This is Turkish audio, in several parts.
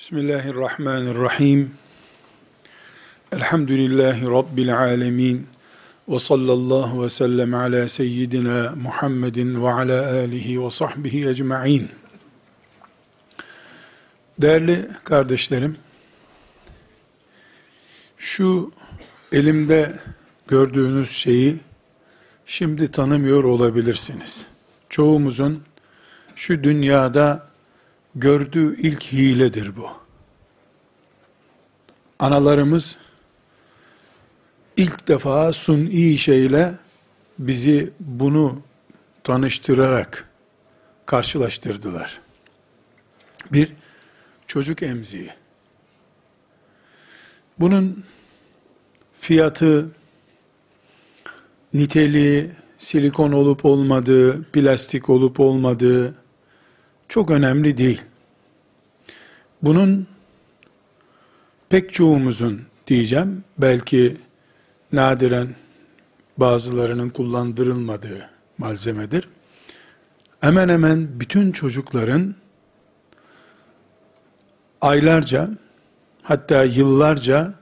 Bismillahirrahmanirrahim. Elhamdülillahi Rabbil alemin. Ve sallallahu ve sellem ala seyyidina Muhammedin ve ala alihi ve sahbihi ecma'in. Değerli kardeşlerim, şu elimde gördüğünüz şeyi şimdi tanımıyor olabilirsiniz. Çoğumuzun şu dünyada gördüğü ilk hiledir bu. Analarımız ilk defa suni şeyle bizi bunu tanıştırarak karşılaştırdılar. Bir çocuk emziği. Bunun fiyatı, niteliği, silikon olup olmadığı, plastik olup olmadığı çok önemli değil. Bunun pek çoğumuzun diyeceğim, belki nadiren bazılarının kullandırılmadığı malzemedir. Hemen hemen bütün çocukların aylarca hatta yıllarca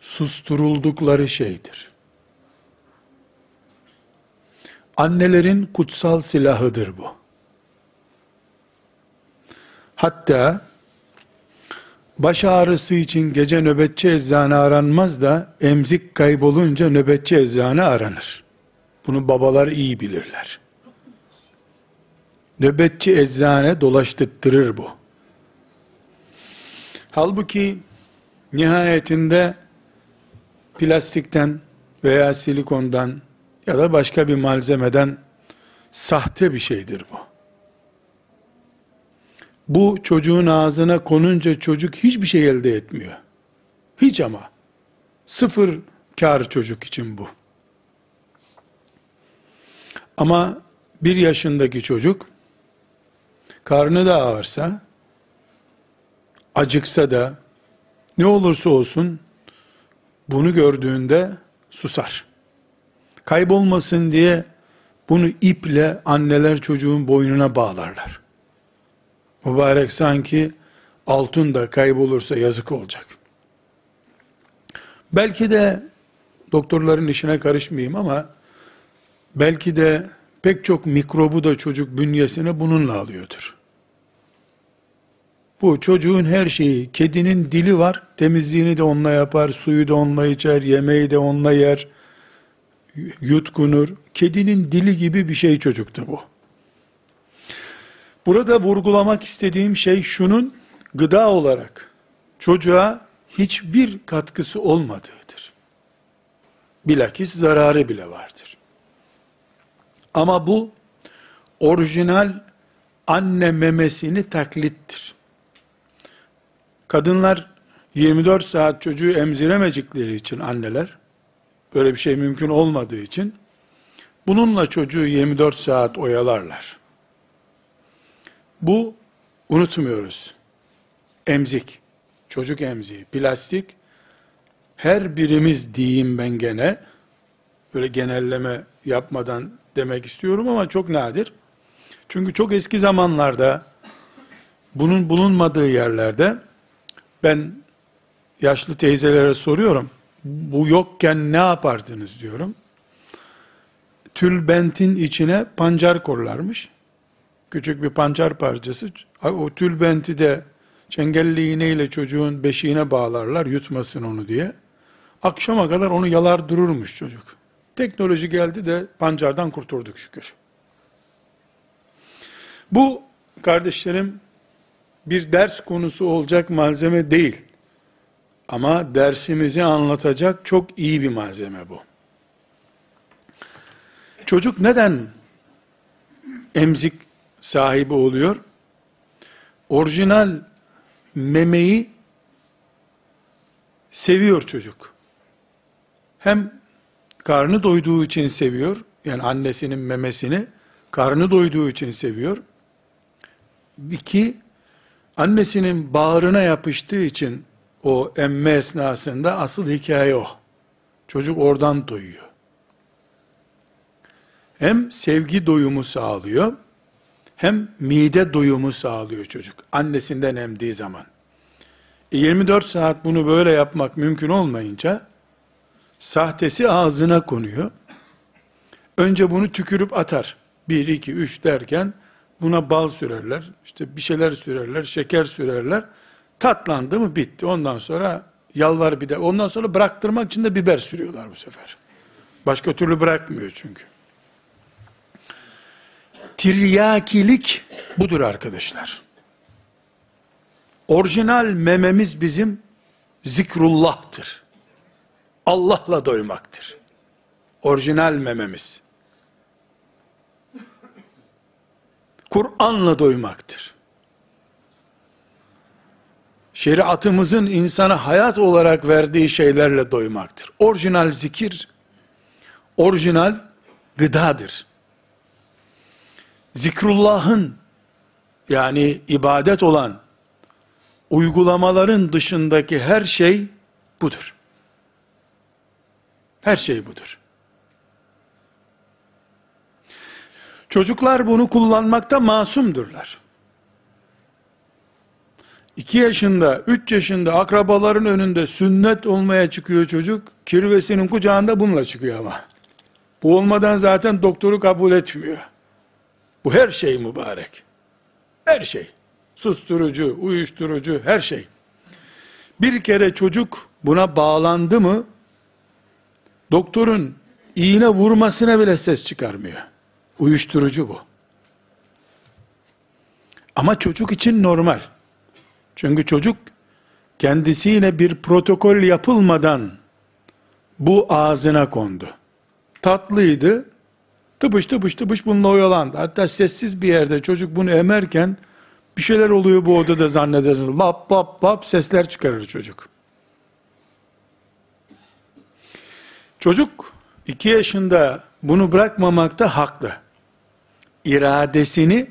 susturuldukları şeydir. Annelerin kutsal silahıdır bu. Hatta baş ağrısı için gece nöbetçi eczane aranmaz da emzik kaybolunca nöbetçi eczane aranır. Bunu babalar iyi bilirler. Nöbetçi eczane dolaştırır bu. Halbuki nihayetinde plastikten veya silikondan ya da başka bir malzemeden sahte bir şeydir bu. Bu çocuğun ağzına konunca çocuk hiçbir şey elde etmiyor. Hiç ama. Sıfır kar çocuk için bu. Ama bir yaşındaki çocuk karnı da ağırsa acıksa da ne olursa olsun bunu gördüğünde susar. Kaybolmasın diye bunu iple anneler çocuğun boynuna bağlarlar. Mübarek sanki altın da kaybolursa yazık olacak. Belki de doktorların işine karışmayayım ama belki de pek çok mikrobu da çocuk bünyesine bununla alıyordur. Bu çocuğun her şeyi, kedinin dili var, temizliğini de onunla yapar, suyu da onunla içer, yemeği de onunla yer, yutkunur. Kedinin dili gibi bir şey çocukta bu. Burada vurgulamak istediğim şey şunun gıda olarak çocuğa hiçbir katkısı olmadığıdır. Bilakis zararı bile vardır. Ama bu orijinal anne memesini taklittir. Kadınlar 24 saat çocuğu emziremecekleri için anneler, böyle bir şey mümkün olmadığı için, bununla çocuğu 24 saat oyalarlar. Bu unutmuyoruz. Emzik, çocuk emziği, plastik, her birimiz diyeyim ben gene, böyle genelleme yapmadan demek istiyorum ama çok nadir. Çünkü çok eski zamanlarda, bunun bulunmadığı yerlerde, ben yaşlı teyzelere soruyorum, bu yokken ne yapardınız diyorum. Tülbentin içine pancar korlarmış küçük bir pancar parçası. O tülbenti de çengelli iğneyle çocuğun beşiğine bağlarlar yutmasın onu diye. Akşama kadar onu yalar dururmuş çocuk. Teknoloji geldi de pancardan kurtulduk şükür. Bu kardeşlerim bir ders konusu olacak malzeme değil. Ama dersimizi anlatacak çok iyi bir malzeme bu. Çocuk neden emzik sahibi oluyor. Orijinal memeyi seviyor çocuk. Hem karnı doyduğu için seviyor, yani annesinin memesini karnı doyduğu için seviyor. İki, annesinin bağrına yapıştığı için o emme esnasında asıl hikaye o. Çocuk oradan doyuyor. Hem sevgi doyumu sağlıyor, hem mide doyumu sağlıyor çocuk. Annesinden emdiği zaman. E 24 saat bunu böyle yapmak mümkün olmayınca sahtesi ağzına konuyor. Önce bunu tükürüp atar. 1, 2, 3 derken buna bal sürerler, işte bir şeyler sürerler, şeker sürerler. Tatlandı mı bitti. Ondan sonra yalvar bir de. Ondan sonra bıraktırmak için de biber sürüyorlar bu sefer. Başka türlü bırakmıyor çünkü. Tiryakilik budur arkadaşlar. Orijinal mememiz bizim zikrullah'tır. Allah'la doymaktır. Orijinal mememiz. Kur'an'la doymaktır. Şeriatımızın insana hayat olarak verdiği şeylerle doymaktır. Orijinal zikir, orijinal gıdadır. Zikrullah'ın yani ibadet olan uygulamaların dışındaki her şey budur. Her şey budur. Çocuklar bunu kullanmakta masumdurlar. 2 yaşında, 3 yaşında akrabaların önünde sünnet olmaya çıkıyor çocuk. Kirvesinin kucağında bununla çıkıyor ama. Bu olmadan zaten doktoru kabul etmiyor. Bu her şey mübarek. Her şey. Susturucu, uyuşturucu, her şey. Bir kere çocuk buna bağlandı mı, doktorun iğne vurmasına bile ses çıkarmıyor. Uyuşturucu bu. Ama çocuk için normal. Çünkü çocuk kendisiyle bir protokol yapılmadan bu ağzına kondu. Tatlıydı. Tıpış tıpış tıpış bununla oyalandı. Hatta sessiz bir yerde çocuk bunu emerken bir şeyler oluyor bu odada zannedersiniz. Lap lap lap sesler çıkarır çocuk. Çocuk iki yaşında bunu bırakmamakta haklı. İradesini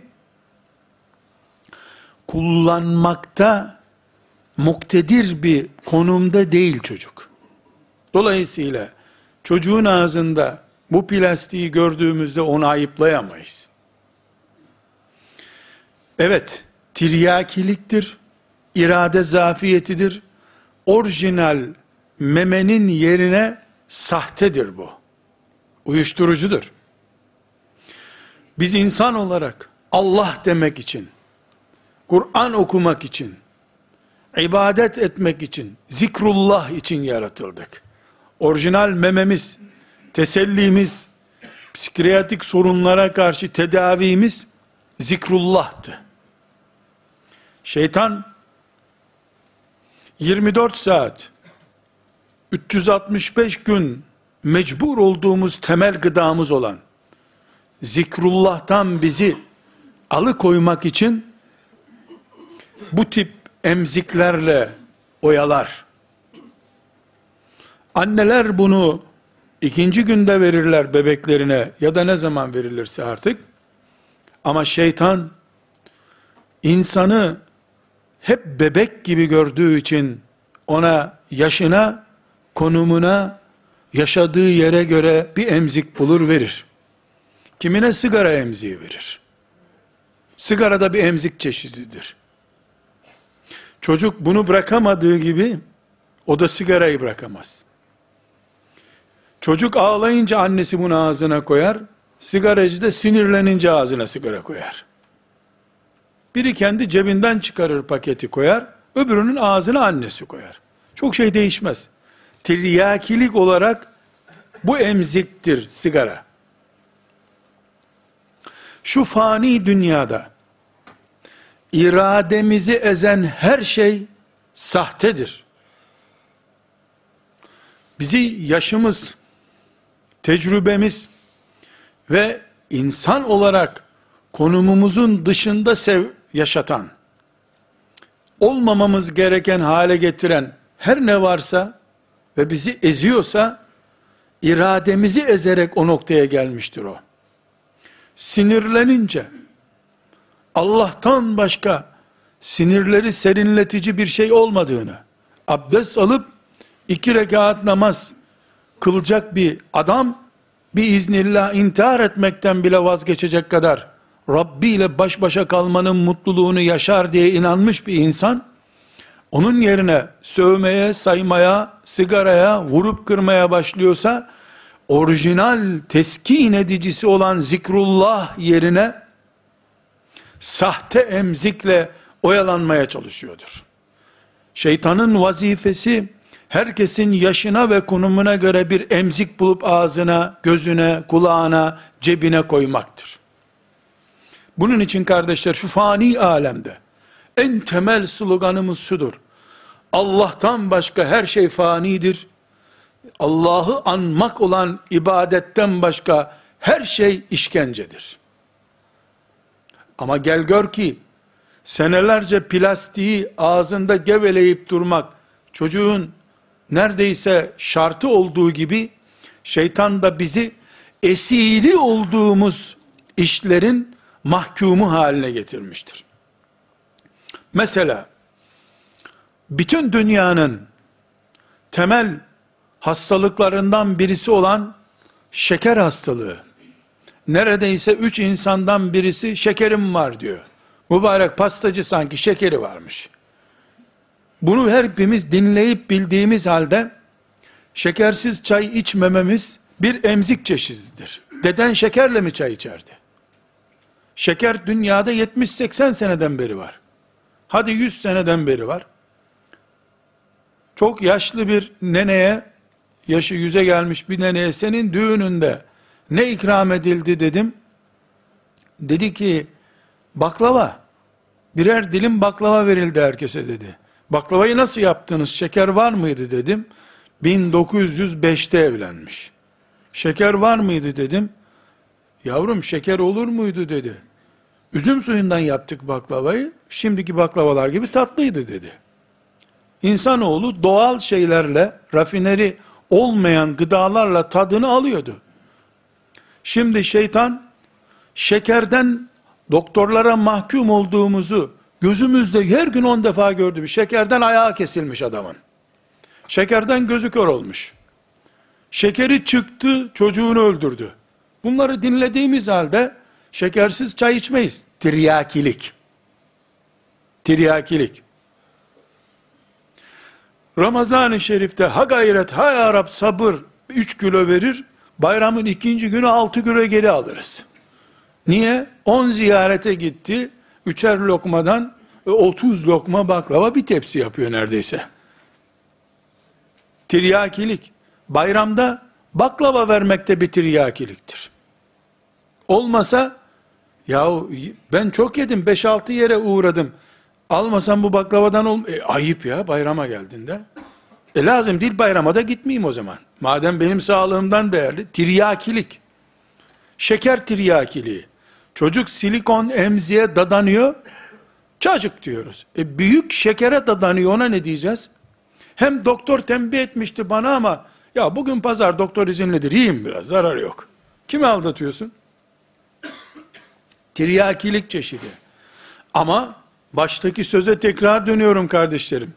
kullanmakta muktedir bir konumda değil çocuk. Dolayısıyla çocuğun ağzında bu plastiği gördüğümüzde onu ayıplayamayız. Evet, tiryakiliktir, irade zafiyetidir, orijinal memenin yerine sahtedir bu. Uyuşturucudur. Biz insan olarak Allah demek için, Kur'an okumak için, ibadet etmek için, zikrullah için yaratıldık. Orijinal mememiz, tesellimiz, psikiyatrik sorunlara karşı tedavimiz zikrullah'tı. Şeytan 24 saat 365 gün mecbur olduğumuz temel gıdamız olan zikrullah'tan bizi alıkoymak için bu tip emziklerle oyalar. Anneler bunu ikinci günde verirler bebeklerine ya da ne zaman verilirse artık. Ama şeytan insanı hep bebek gibi gördüğü için ona yaşına, konumuna, yaşadığı yere göre bir emzik bulur verir. Kimine sigara emziği verir. Sigara da bir emzik çeşididir. Çocuk bunu bırakamadığı gibi o da sigarayı bırakamaz. Çocuk ağlayınca annesi bunu ağzına koyar. Sigaracı da sinirlenince ağzına sigara koyar. Biri kendi cebinden çıkarır paketi koyar. Öbürünün ağzına annesi koyar. Çok şey değişmez. Tiryakilik olarak bu emziktir sigara. Şu fani dünyada irademizi ezen her şey sahtedir. Bizi yaşımız, tecrübemiz ve insan olarak konumumuzun dışında sev yaşatan, olmamamız gereken hale getiren her ne varsa ve bizi eziyorsa, irademizi ezerek o noktaya gelmiştir o. Sinirlenince, Allah'tan başka sinirleri serinletici bir şey olmadığını, abdest alıp iki rekat namaz kılacak bir adam, bir iznillah intihar etmekten bile vazgeçecek kadar, Rabbi ile baş başa kalmanın mutluluğunu yaşar diye inanmış bir insan, onun yerine sövmeye, saymaya, sigaraya, vurup kırmaya başlıyorsa, orijinal teskin edicisi olan zikrullah yerine, sahte emzikle oyalanmaya çalışıyordur. Şeytanın vazifesi, herkesin yaşına ve konumuna göre bir emzik bulup ağzına, gözüne, kulağına, cebine koymaktır. Bunun için kardeşler şu fani alemde en temel sloganımız şudur. Allah'tan başka her şey fanidir. Allah'ı anmak olan ibadetten başka her şey işkencedir. Ama gel gör ki senelerce plastiği ağzında geveleyip durmak çocuğun neredeyse şartı olduğu gibi şeytan da bizi esiri olduğumuz işlerin mahkumu haline getirmiştir. Mesela bütün dünyanın temel hastalıklarından birisi olan şeker hastalığı. Neredeyse üç insandan birisi şekerim var diyor. Mübarek pastacı sanki şekeri varmış. Bunu hepimiz dinleyip bildiğimiz halde şekersiz çay içmememiz bir emzik çeşididir. Deden şekerle mi çay içerdi? Şeker dünyada 70-80 seneden beri var. Hadi 100 seneden beri var. Çok yaşlı bir neneye, yaşı yüze gelmiş bir neneye senin düğününde ne ikram edildi dedim. Dedi ki baklava. Birer dilim baklava verildi herkese dedi. Baklavayı nasıl yaptınız? Şeker var mıydı dedim. 1905'te evlenmiş. Şeker var mıydı dedim. Yavrum şeker olur muydu dedi. Üzüm suyundan yaptık baklavayı. Şimdiki baklavalar gibi tatlıydı dedi. İnsanoğlu doğal şeylerle, rafineri olmayan gıdalarla tadını alıyordu. Şimdi şeytan şekerden doktorlara mahkum olduğumuzu gözümüzde her gün on defa gördüm. Şekerden ayağı kesilmiş adamın. Şekerden gözü kör olmuş. Şekeri çıktı, çocuğunu öldürdü. Bunları dinlediğimiz halde şekersiz çay içmeyiz. Tiryakilik. Tiryakilik. Ramazan-ı Şerif'te ha gayret, ha ya sabır 3 kilo verir, bayramın ikinci günü 6 kilo geri alırız. Niye? 10 ziyarete gitti, üçer lokmadan 30 lokma baklava bir tepsi yapıyor neredeyse. Tiryakilik. Bayramda baklava vermekte bir tiryakiliktir. Olmasa, yahu ben çok yedim, 5-6 yere uğradım. Almasam bu baklavadan ol e, ayıp ya bayrama geldiğinde. E lazım değil bayrama da gitmeyeyim o zaman. Madem benim sağlığımdan değerli. Tiryakilik. Şeker tiryakiliği. Çocuk silikon emziğe dadanıyor. Çocuk diyoruz. E büyük şekere dadanıyor ona ne diyeceğiz? Hem doktor tembih etmişti bana ama ya bugün pazar doktor izinlidir yiyeyim biraz zarar yok. Kimi aldatıyorsun? Tiryakilik çeşidi. Ama baştaki söze tekrar dönüyorum kardeşlerim.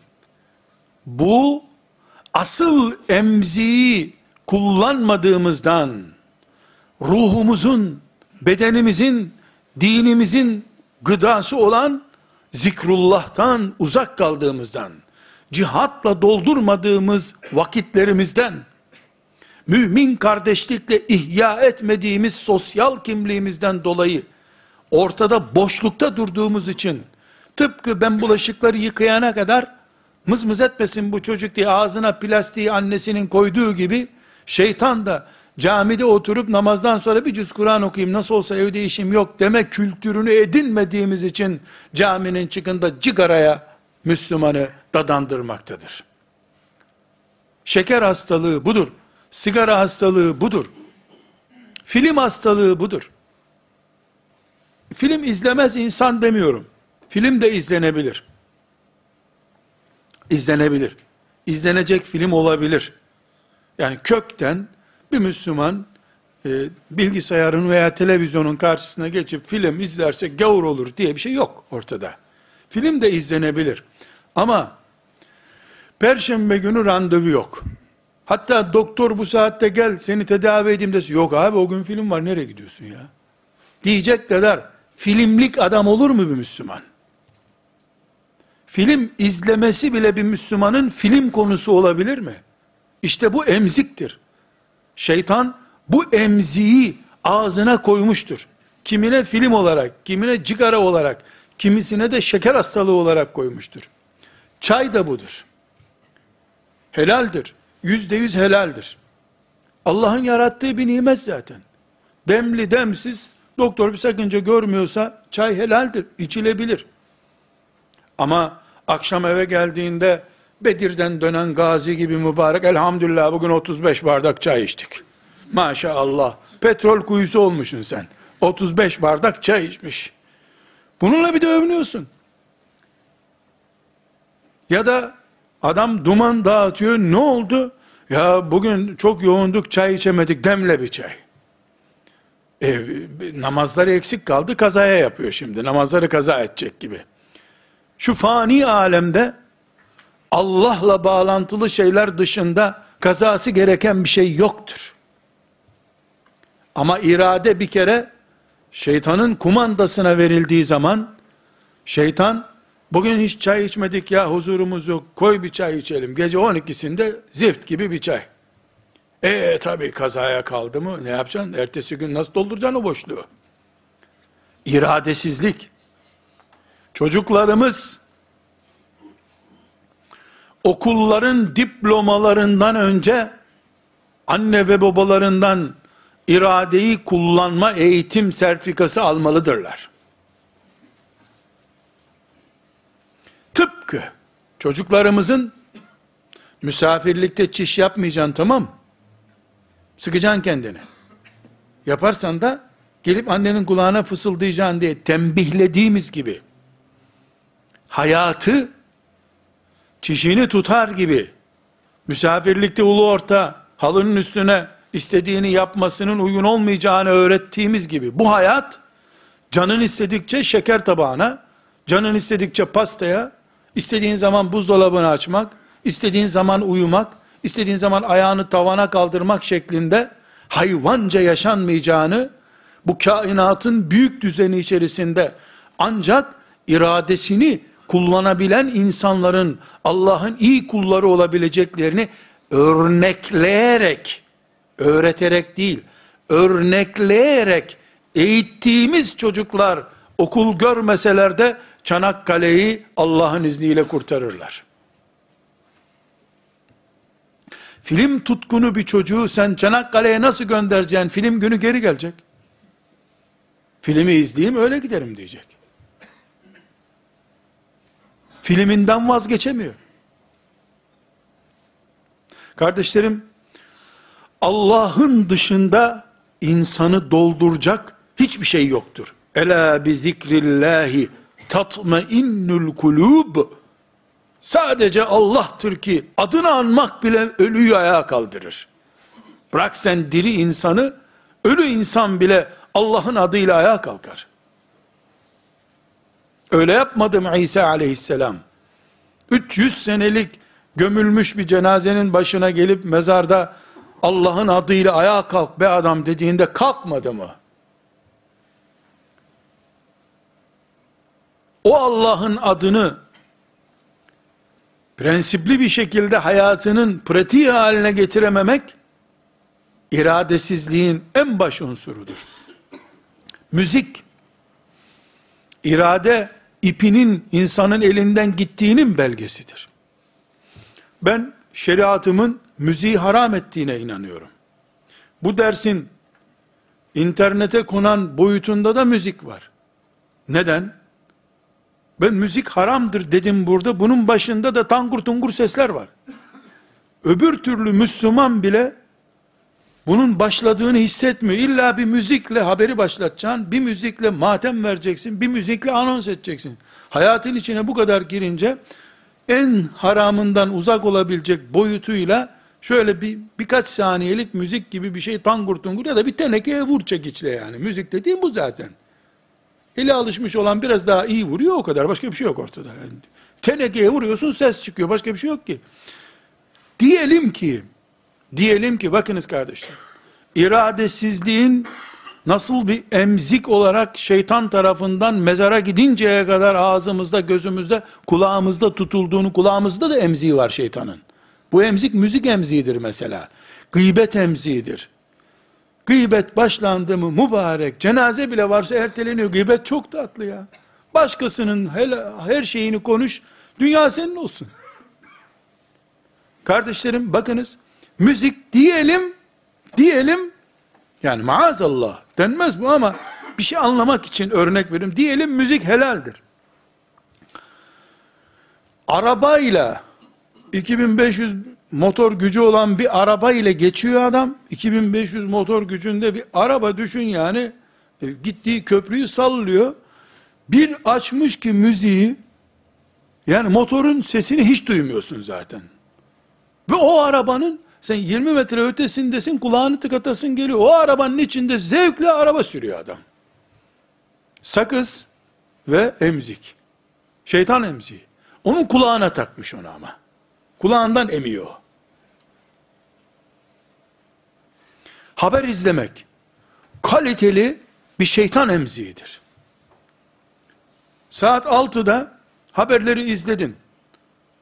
Bu asıl emziği kullanmadığımızdan ruhumuzun, bedenimizin, dinimizin gıdası olan zikrullah'tan uzak kaldığımızdan, cihatla doldurmadığımız vakitlerimizden, mümin kardeşlikle ihya etmediğimiz sosyal kimliğimizden dolayı, ortada boşlukta durduğumuz için, tıpkı ben bulaşıkları yıkayana kadar, mız mız etmesin bu çocuk diye ağzına plastiği annesinin koyduğu gibi, şeytan da camide oturup namazdan sonra bir cüz Kur'an okuyayım nasıl olsa evde işim yok deme kültürünü edinmediğimiz için caminin çıkında cigaraya Müslümanı dadandırmaktadır. Şeker hastalığı budur. Sigara hastalığı budur. Film hastalığı budur. Film izlemez insan demiyorum. Film de izlenebilir. İzlenebilir. İzlenecek film olabilir. Yani kökten bir Müslüman e, bilgisayarın veya televizyonun karşısına geçip film izlerse gavur olur diye bir şey yok ortada. Film de izlenebilir. Ama perşembe günü randevu yok. Hatta doktor bu saatte gel seni tedavi edeyim desin. Yok abi o gün film var nereye gidiyorsun ya? Diyecek kadar filmlik adam olur mu bir Müslüman? film izlemesi bile bir Müslümanın film konusu olabilir mi? İşte bu emziktir. Şeytan bu emziği ağzına koymuştur. Kimine film olarak, kimine cigara olarak, kimisine de şeker hastalığı olarak koymuştur. Çay da budur. Helaldir. Yüzde yüz helaldir. Allah'ın yarattığı bir nimet zaten. Demli demsiz, doktor bir sakınca görmüyorsa çay helaldir, içilebilir. Ama akşam eve geldiğinde Bedir'den dönen gazi gibi mübarek elhamdülillah bugün 35 bardak çay içtik. Maşallah petrol kuyusu olmuşsun sen. 35 bardak çay içmiş. Bununla bir de övünüyorsun. Ya da adam duman dağıtıyor ne oldu? Ya bugün çok yoğunduk çay içemedik demle bir çay. E, namazları eksik kaldı kazaya yapıyor şimdi. Namazları kaza edecek gibi. Şu fani alemde Allah'la bağlantılı şeyler dışında kazası gereken bir şey yoktur. Ama irade bir kere şeytanın kumandasına verildiği zaman şeytan bugün hiç çay içmedik ya huzurumuz yok koy bir çay içelim. Gece 12'sinde zift gibi bir çay. E tabi kazaya kaldı mı ne yapacaksın? Ertesi gün nasıl dolduracaksın o boşluğu? İradesizlik. Çocuklarımız okulların diplomalarından önce anne ve babalarından iradeyi kullanma eğitim sertifikası almalıdırlar. Tıpkı çocuklarımızın misafirlikte çiş yapmayacaksın tamam Sıkacaksın kendini. Yaparsan da gelip annenin kulağına fısıldayacaksın diye tembihlediğimiz gibi hayatı çişini tutar gibi misafirlikte ulu orta halının üstüne istediğini yapmasının uygun olmayacağını öğrettiğimiz gibi bu hayat canın istedikçe şeker tabağına, canın istedikçe pastaya, istediğin zaman buzdolabını açmak, istediğin zaman uyumak, istediğin zaman ayağını tavana kaldırmak şeklinde hayvanca yaşanmayacağını bu kainatın büyük düzeni içerisinde ancak iradesini kullanabilen insanların Allah'ın iyi kulları olabileceklerini örnekleyerek, öğreterek değil, örnekleyerek eğittiğimiz çocuklar okul görmeseler de Çanakkale'yi Allah'ın izniyle kurtarırlar. Film tutkunu bir çocuğu sen Çanakkale'ye nasıl göndereceksin? Film günü geri gelecek. Filmi izleyeyim öyle giderim diyecek filminden vazgeçemiyor. Kardeşlerim, Allah'ın dışında insanı dolduracak hiçbir şey yoktur. Ela bi zikrillahi tatmainnul kulub. Sadece Allah'tır ki adını anmak bile ölüyü ayağa kaldırır. Bırak sen diri insanı, ölü insan bile Allah'ın adıyla ayağa kalkar. Öyle yapmadı mı İsa aleyhisselam? 300 senelik gömülmüş bir cenazenin başına gelip mezarda Allah'ın adıyla ayağa kalk be adam dediğinde kalkmadı mı? O Allah'ın adını prensipli bir şekilde hayatının pratiği haline getirememek iradesizliğin en baş unsurudur. Müzik irade ipinin insanın elinden gittiğinin belgesidir. Ben şeriatımın müziği haram ettiğine inanıyorum. Bu dersin internete konan boyutunda da müzik var. Neden? Ben müzik haramdır dedim burada. Bunun başında da tangur tungur sesler var. Öbür türlü Müslüman bile bunun başladığını hissetmiyor. İlla bir müzikle haberi başlatacaksın, bir müzikle matem vereceksin, bir müzikle anons edeceksin. Hayatın içine bu kadar girince en haramından uzak olabilecek boyutuyla şöyle bir birkaç saniyelik müzik gibi bir şey tangur tungur ya da bir tenekeye vur çekiçle yani. Müzik dediğim bu zaten. Eli alışmış olan biraz daha iyi vuruyor o kadar. Başka bir şey yok ortada. Yani tenekeye vuruyorsun ses çıkıyor. Başka bir şey yok ki. Diyelim ki Diyelim ki bakınız kardeşler, iradesizliğin nasıl bir emzik olarak şeytan tarafından mezara gidinceye kadar ağzımızda, gözümüzde, kulağımızda tutulduğunu, kulağımızda da emziği var şeytanın. Bu emzik müzik emziğidir mesela. Gıybet emziğidir. Gıybet başlandı mı mübarek, cenaze bile varsa erteleniyor. Gıybet çok tatlı ya. Başkasının her şeyini konuş, dünya senin olsun. Kardeşlerim bakınız, müzik diyelim, diyelim, yani maazallah denmez bu ama bir şey anlamak için örnek vereyim. Diyelim müzik helaldir. Arabayla 2500 motor gücü olan bir araba ile geçiyor adam. 2500 motor gücünde bir araba düşün yani. E, gittiği köprüyü sallıyor. Bir açmış ki müziği yani motorun sesini hiç duymuyorsun zaten. Ve o arabanın sen 20 metre ötesindesin kulağını tıkatasın geliyor. O arabanın içinde zevkle araba sürüyor adam. Sakız ve emzik. Şeytan emziği. Onun kulağına takmış onu ama. Kulağından emiyor. Haber izlemek kaliteli bir şeytan emziğidir. Saat 6'da haberleri izledin.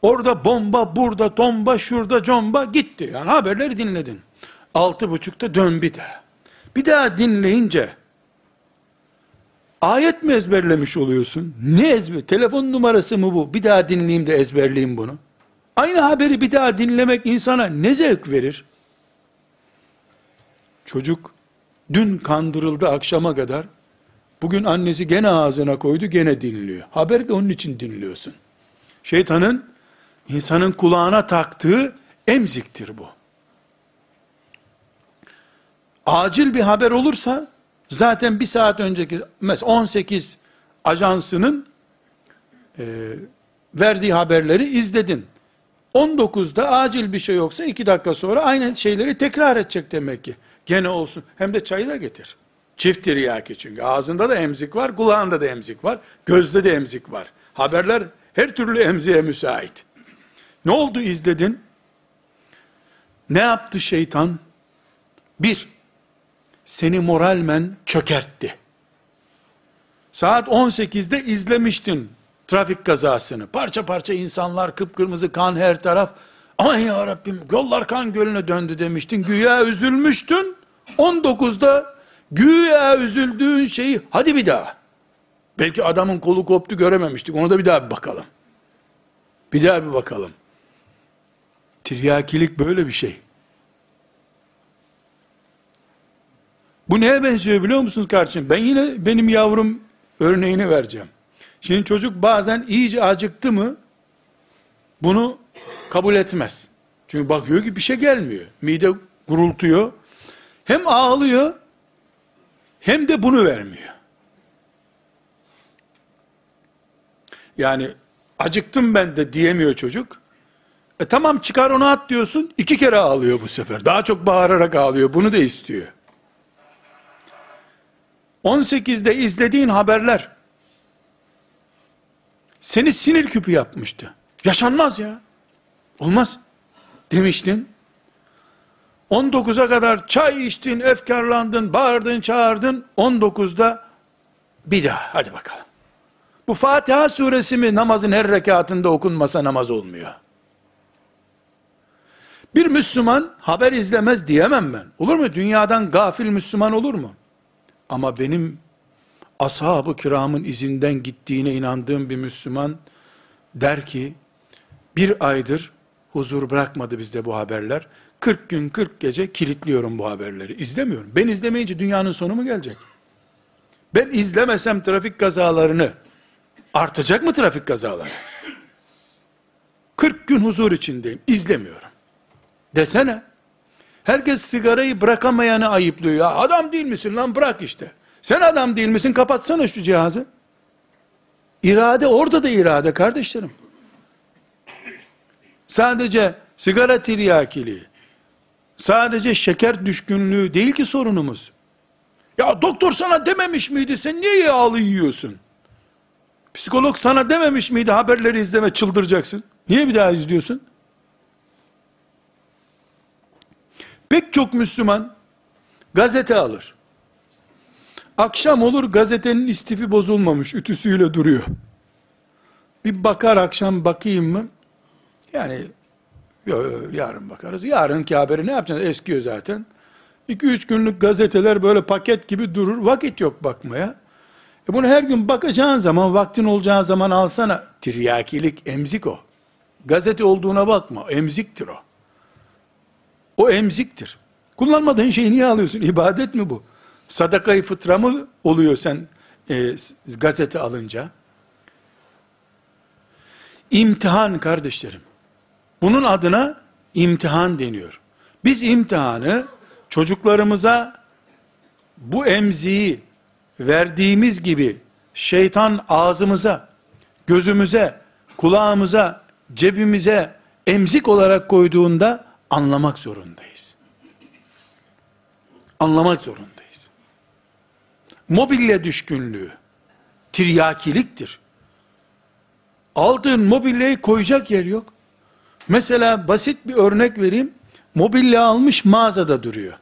Orada bomba, burada tomba, şurada comba gitti. Yani haberleri dinledin. Altı buçukta dön bir daha. Bir daha dinleyince ayet mi ezberlemiş oluyorsun? Ne ezber? Telefon numarası mı bu? Bir daha dinleyeyim de ezberleyeyim bunu. Aynı haberi bir daha dinlemek insana ne zevk verir? Çocuk dün kandırıldı akşama kadar. Bugün annesi gene ağzına koydu gene dinliyor. Haber de onun için dinliyorsun. Şeytanın insanın kulağına taktığı emziktir bu. Acil bir haber olursa zaten bir saat önceki mesela 18 ajansının e, verdiği haberleri izledin. 19'da acil bir şey yoksa 2 dakika sonra aynı şeyleri tekrar edecek demek ki. Gene olsun. Hem de çayı da getir. Çift tiryaki çünkü. Ağzında da emzik var, kulağında da emzik var, gözde de emzik var. Haberler her türlü emziğe müsait. Ne oldu izledin? Ne yaptı şeytan? Bir, seni moralmen çökertti. Saat 18'de izlemiştin trafik kazasını. Parça parça insanlar, kıpkırmızı kan her taraf. Aman ya Rabbim yollar kan gölüne döndü demiştin. Güya üzülmüştün. 19'da güya üzüldüğün şeyi hadi bir daha. Belki adamın kolu koptu görememiştik. Onu da bir daha bir bakalım. Bir daha bir bakalım. Tiryakilik böyle bir şey. Bu neye benziyor biliyor musunuz kardeşim? Ben yine benim yavrum örneğini vereceğim. Şimdi çocuk bazen iyice acıktı mı bunu kabul etmez. Çünkü bakıyor ki bir şey gelmiyor. Mide gurultuyor. Hem ağlıyor hem de bunu vermiyor. Yani acıktım ben de diyemiyor çocuk. E tamam çıkar onu at diyorsun. iki kere ağlıyor bu sefer. Daha çok bağırarak ağlıyor. Bunu da istiyor. 18'de izlediğin haberler seni sinir küpü yapmıştı. Yaşanmaz ya. Olmaz. Demiştin. 19'a kadar çay içtin, efkarlandın, bağırdın, çağırdın. 19'da bir daha hadi bakalım. Bu Fatiha suresi mi namazın her rekatında okunmasa namaz olmuyor. Bir Müslüman haber izlemez diyemem ben. Olur mu? Dünyadan gafil Müslüman olur mu? Ama benim ashab-ı kiramın izinden gittiğine inandığım bir Müslüman der ki, bir aydır huzur bırakmadı bizde bu haberler. 40 gün 40 gece kilitliyorum bu haberleri. İzlemiyorum. Ben izlemeyince dünyanın sonu mu gelecek? Ben izlemesem trafik kazalarını artacak mı trafik kazaları? 40 gün huzur içindeyim. İzlemiyorum. Desene. Herkes sigarayı bırakamayanı ayıplıyor. Ya adam değil misin lan bırak işte. Sen adam değil misin kapatsana şu cihazı. İrade orada da irade kardeşlerim. Sadece sigara tiryakiliği, sadece şeker düşkünlüğü değil ki sorunumuz. Ya doktor sana dememiş miydi sen niye yağlı yiyorsun? Psikolog sana dememiş miydi haberleri izleme çıldıracaksın? Niye bir daha izliyorsun? Pek çok Müslüman gazete alır. Akşam olur gazetenin istifi bozulmamış, ütüsüyle duruyor. Bir bakar akşam bakayım mı? Yani yo, yo, yarın bakarız. Yarınki haberi ne yapacaksın? Eskiyor zaten. 2-3 günlük gazeteler böyle paket gibi durur. Vakit yok bakmaya. E bunu her gün bakacağın zaman, vaktin olacağı zaman alsana. Tiryakilik, emzik o. Gazete olduğuna bakma. Emziktir o. O emziktir. Kullanmadığın şeyi niye alıyorsun? İbadet mi bu? Sadakayı fıtra mı oluyor sen e, gazete alınca? İmtihan kardeşlerim. Bunun adına imtihan deniyor. Biz imtihanı çocuklarımıza bu emziği verdiğimiz gibi şeytan ağzımıza, gözümüze, kulağımıza, cebimize emzik olarak koyduğunda anlamak zorundayız. Anlamak zorundayız. Mobilya düşkünlüğü, tiryakiliktir. Aldığın mobilyayı koyacak yer yok. Mesela basit bir örnek vereyim. Mobilya almış mağazada duruyor.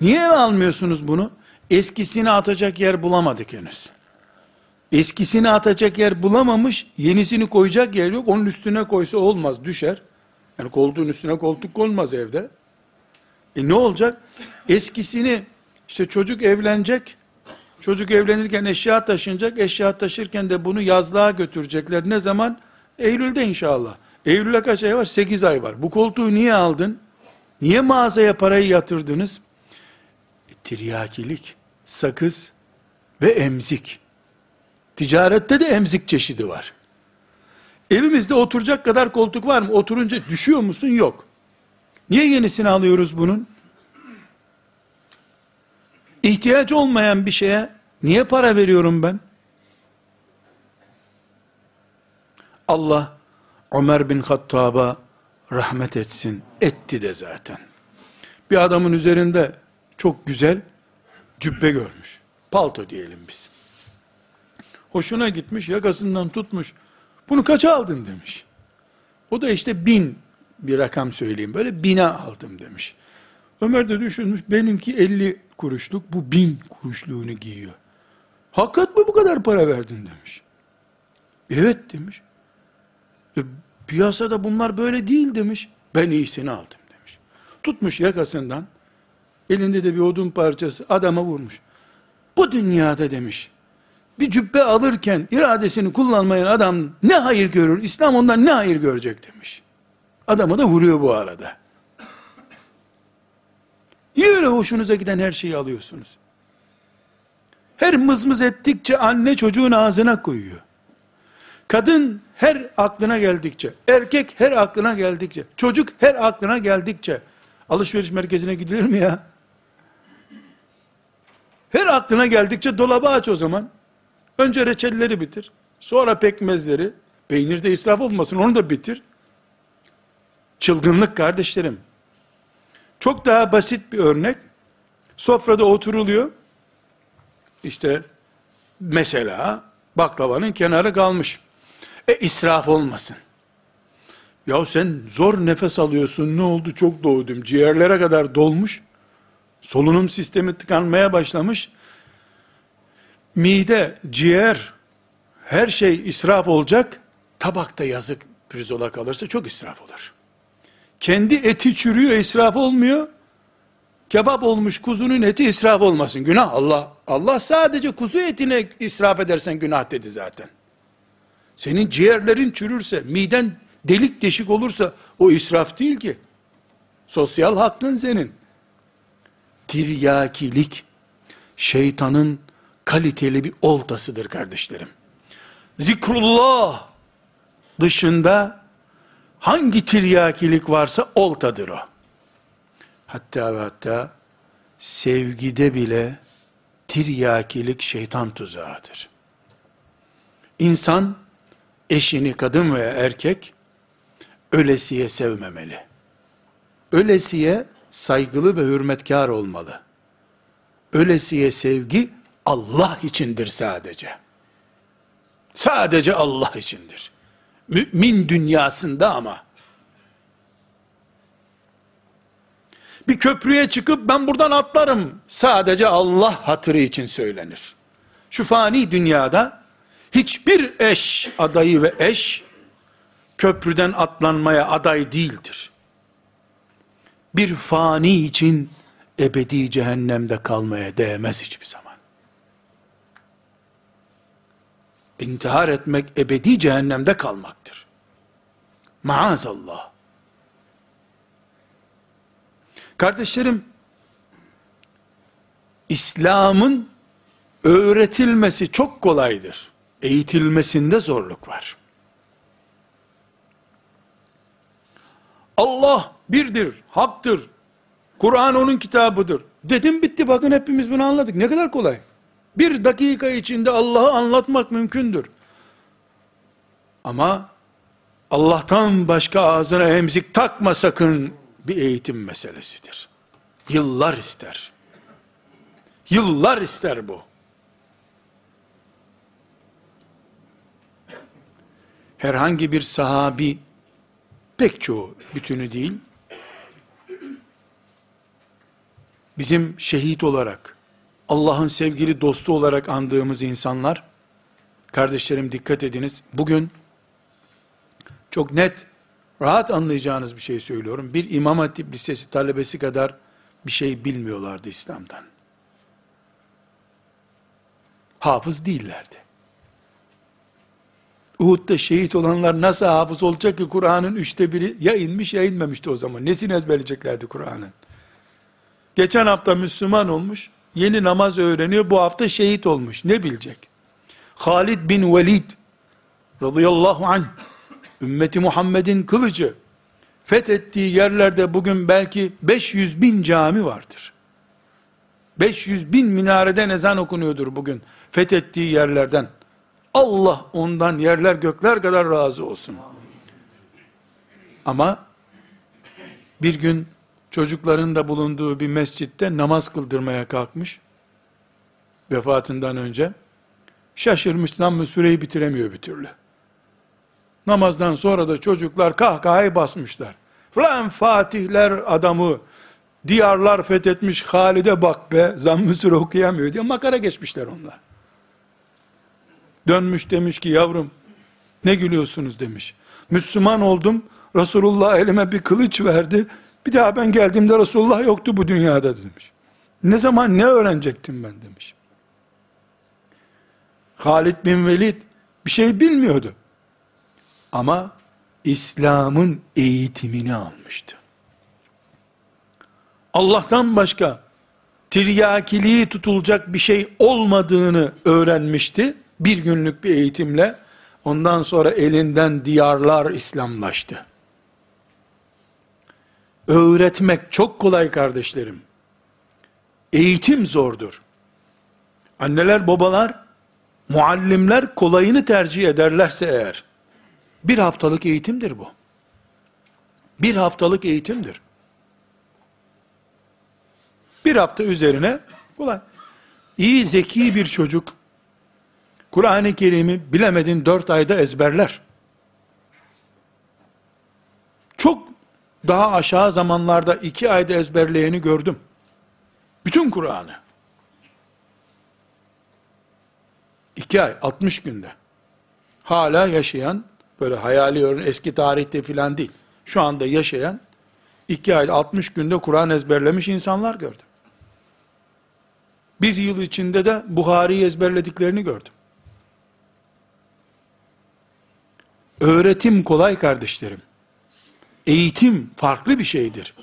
Niye almıyorsunuz bunu? Eskisini atacak yer bulamadık henüz. Eskisini atacak yer bulamamış, yenisini koyacak yer yok. Onun üstüne koysa olmaz, düşer. Yani koltuğun üstüne koltuk konmaz evde. E ne olacak? Eskisini, işte çocuk evlenecek, çocuk evlenirken eşya taşınacak, eşya taşırken de bunu yazlığa götürecekler. Ne zaman? Eylül'de inşallah. Eylül'e kaç ay var? 8 ay var. Bu koltuğu niye aldın? Niye mağazaya parayı yatırdınız? E, tiryakilik, sakız ve emzik. Ticarette de emzik çeşidi var. Evimizde oturacak kadar koltuk var mı? Oturunca düşüyor musun? Yok. Niye yenisini alıyoruz bunun? İhtiyaç olmayan bir şeye niye para veriyorum ben? Allah Ömer bin Hattab'a rahmet etsin. Etti de zaten. Bir adamın üzerinde çok güzel cübbe görmüş. Palto diyelim biz. Hoşuna gitmiş, yakasından tutmuş. Bunu kaça aldın demiş. O da işte bin bir rakam söyleyeyim. Böyle bine aldım demiş. Ömer de düşünmüş benimki 50 kuruşluk bu bin kuruşluğunu giyiyor. Hakikat mı bu kadar para verdin demiş. Evet demiş. E, piyasada bunlar böyle değil demiş. Ben iyisini aldım demiş. Tutmuş yakasından elinde de bir odun parçası adama vurmuş. Bu dünyada demiş bir cübbe alırken iradesini kullanmayan adam ne hayır görür? İslam ondan ne hayır görecek demiş. Adamı da vuruyor bu arada. Niye öyle hoşunuza giden her şeyi alıyorsunuz? Her mızmız ettikçe anne çocuğun ağzına koyuyor. Kadın her aklına geldikçe, erkek her aklına geldikçe, çocuk her aklına geldikçe, alışveriş merkezine gidilir mi ya? Her aklına geldikçe dolabı aç o zaman. Önce reçelleri bitir. Sonra pekmezleri. Peynir de israf olmasın onu da bitir. Çılgınlık kardeşlerim. Çok daha basit bir örnek. Sofrada oturuluyor. İşte mesela baklavanın kenarı kalmış. E israf olmasın. Ya sen zor nefes alıyorsun ne oldu çok doğdum ciğerlere kadar dolmuş. Solunum sistemi tıkanmaya başlamış mide, ciğer, her şey israf olacak, tabakta yazık pirzola kalırsa çok israf olur. Kendi eti çürüyor, israf olmuyor. Kebap olmuş kuzunun eti israf olmasın. Günah Allah. Allah sadece kuzu etine israf edersen günah dedi zaten. Senin ciğerlerin çürürse, miden delik deşik olursa o israf değil ki. Sosyal hakkın senin. Tiryakilik, şeytanın kaliteli bir oltasıdır kardeşlerim. Zikrullah dışında hangi tiryakilik varsa oltadır o. Hatta ve hatta sevgide bile tiryakilik şeytan tuzağıdır. İnsan eşini kadın veya erkek ölesiye sevmemeli. Ölesiye saygılı ve hürmetkar olmalı. Ölesiye sevgi Allah içindir sadece. Sadece Allah içindir. Mümin dünyasında ama. Bir köprüye çıkıp ben buradan atlarım. Sadece Allah hatırı için söylenir. Şu fani dünyada hiçbir eş adayı ve eş köprüden atlanmaya aday değildir. Bir fani için ebedi cehennemde kalmaya değmez hiçbir zaman. İntihar etmek ebedi cehennemde kalmaktır. Maazallah. Kardeşlerim, İslam'ın öğretilmesi çok kolaydır. Eğitilmesinde zorluk var. Allah birdir, haktır. Kur'an onun kitabıdır. Dedim bitti bakın hepimiz bunu anladık. Ne kadar kolay. Bir dakika içinde Allah'ı anlatmak mümkündür. Ama Allah'tan başka ağzına emzik takma sakın bir eğitim meselesidir. Yıllar ister. Yıllar ister bu. Herhangi bir sahabi, pek çoğu, bütünü değil, bizim şehit olarak, Allah'ın sevgili dostu olarak andığımız insanlar, kardeşlerim dikkat ediniz, bugün, çok net, rahat anlayacağınız bir şey söylüyorum. Bir İmam Hatip Lisesi talebesi kadar bir şey bilmiyorlardı İslam'dan. Hafız değillerdi. Uhud'da şehit olanlar nasıl hafız olacak ki Kur'an'ın üçte biri ya inmiş ya inmemişti o zaman. Nesini ezberleyeceklerdi Kur'an'ın? Geçen hafta Müslüman olmuş, yeni namaz öğreniyor, bu hafta şehit olmuş. Ne bilecek? Halid bin Velid radıyallahu anh ümmeti Muhammed'in kılıcı fethettiği yerlerde bugün belki 500 bin cami vardır. 500 bin minareden ezan okunuyordur bugün fethettiği yerlerden. Allah ondan yerler gökler kadar razı olsun. Ama bir gün çocukların da bulunduğu bir mescitte namaz kıldırmaya kalkmış. Vefatından önce. Şaşırmış lan süreyi bitiremiyor bir türlü. Namazdan sonra da çocuklar kahkahayı basmışlar. Falan fatihler adamı, diyarlar fethetmiş Halide bak be, zamm-ı süre okuyamıyor diye makara geçmişler onlar. Dönmüş demiş ki yavrum, ne gülüyorsunuz demiş. Müslüman oldum, Resulullah elime bir kılıç verdi, bir daha ben geldiğimde Resulullah yoktu bu dünyada demiş. Ne zaman ne öğrenecektim ben demiş. Halid bin Velid bir şey bilmiyordu. Ama İslam'ın eğitimini almıştı. Allah'tan başka tiryakiliği tutulacak bir şey olmadığını öğrenmişti. Bir günlük bir eğitimle ondan sonra elinden diyarlar İslamlaştı. Öğretmek çok kolay kardeşlerim. Eğitim zordur. Anneler, babalar, muallimler kolayını tercih ederlerse eğer, bir haftalık eğitimdir bu. Bir haftalık eğitimdir. Bir hafta üzerine kolay. İyi zeki bir çocuk Kur'an-ı Kerim'i bilemedin dört ayda ezberler. Çok daha aşağı zamanlarda iki ayda ezberleyeni gördüm. Bütün Kur'an'ı. İki ay, 60 günde. Hala yaşayan Böyle hayali örneğin eski tarihte filan değil. Şu anda yaşayan, iki ay 60 günde Kur'an ezberlemiş insanlar gördüm. Bir yıl içinde de Buhari'yi ezberlediklerini gördüm. Öğretim kolay kardeşlerim. Eğitim farklı bir şeydir.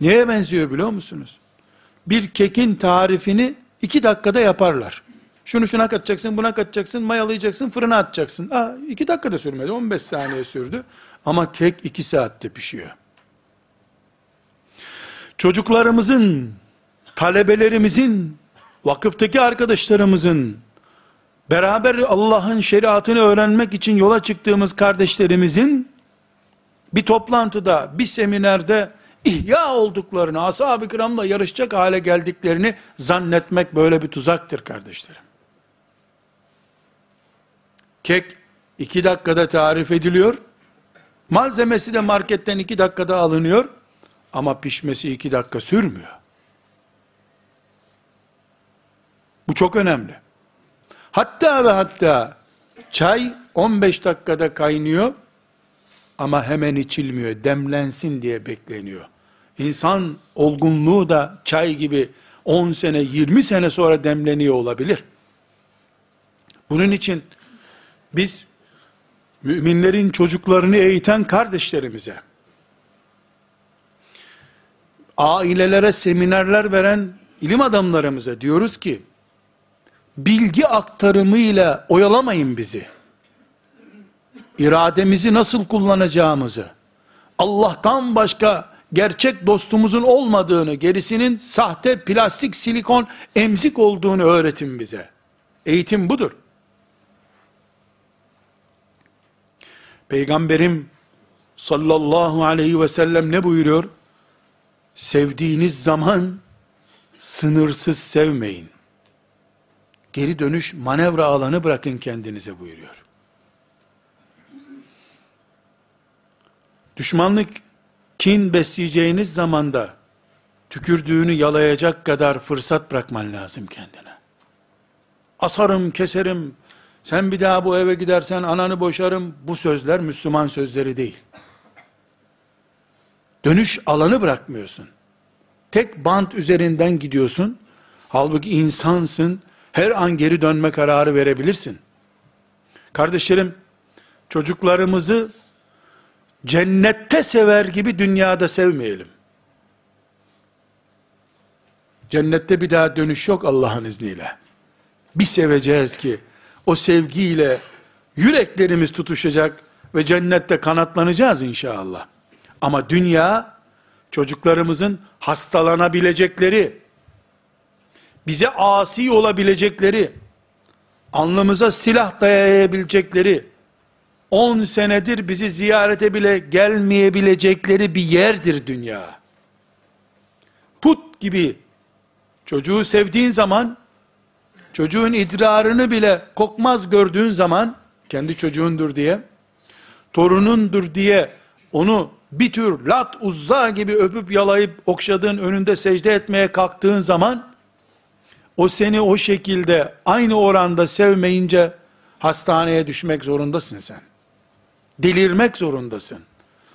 Neye benziyor biliyor musunuz? Bir kekin tarifini iki dakikada yaparlar. Şunu şuna katacaksın, buna katacaksın, mayalayacaksın, fırına atacaksın. Aa, iki dakikada sürmedi, 15 saniye sürdü. Ama kek iki saatte pişiyor. Çocuklarımızın, talebelerimizin, vakıftaki arkadaşlarımızın, beraber Allah'ın şeriatını öğrenmek için yola çıktığımız kardeşlerimizin, bir toplantıda, bir seminerde, ihya olduklarını, ashab-ı kiramla yarışacak hale geldiklerini zannetmek böyle bir tuzaktır kardeşlerim. Kek iki dakikada tarif ediliyor. Malzemesi de marketten iki dakikada alınıyor. Ama pişmesi iki dakika sürmüyor. Bu çok önemli. Hatta ve hatta çay 15 dakikada kaynıyor ama hemen içilmiyor. Demlensin diye bekleniyor. İnsan olgunluğu da çay gibi 10 sene 20 sene sonra demleniyor olabilir. Bunun için biz müminlerin çocuklarını eğiten kardeşlerimize, ailelere seminerler veren ilim adamlarımıza diyoruz ki, bilgi aktarımıyla oyalamayın bizi. İrademizi nasıl kullanacağımızı, Allah'tan başka gerçek dostumuzun olmadığını, gerisinin sahte plastik, silikon, emzik olduğunu öğretin bize. Eğitim budur. Peygamberim sallallahu aleyhi ve sellem ne buyuruyor? Sevdiğiniz zaman sınırsız sevmeyin. Geri dönüş manevra alanı bırakın kendinize buyuruyor. Düşmanlık, kin besleyeceğiniz zamanda tükürdüğünü yalayacak kadar fırsat bırakman lazım kendine. Asarım, keserim, sen bir daha bu eve gidersen ananı boşarım. Bu sözler Müslüman sözleri değil. Dönüş alanı bırakmıyorsun. Tek bant üzerinden gidiyorsun. Halbuki insansın. Her an geri dönme kararı verebilirsin. Kardeşlerim, çocuklarımızı cennette sever gibi dünyada sevmeyelim. Cennette bir daha dönüş yok Allah'ın izniyle. Bir seveceğiz ki o sevgiyle yüreklerimiz tutuşacak ve cennette kanatlanacağız inşallah. Ama dünya çocuklarımızın hastalanabilecekleri, bize asi olabilecekleri, alnımıza silah dayayabilecekleri, 10 senedir bizi ziyarete bile gelmeyebilecekleri bir yerdir dünya. Put gibi çocuğu sevdiğin zaman çocuğun idrarını bile kokmaz gördüğün zaman, kendi çocuğundur diye, torunundur diye, onu bir tür lat uzza gibi öpüp yalayıp okşadığın önünde secde etmeye kalktığın zaman, o seni o şekilde aynı oranda sevmeyince, hastaneye düşmek zorundasın sen. Delirmek zorundasın.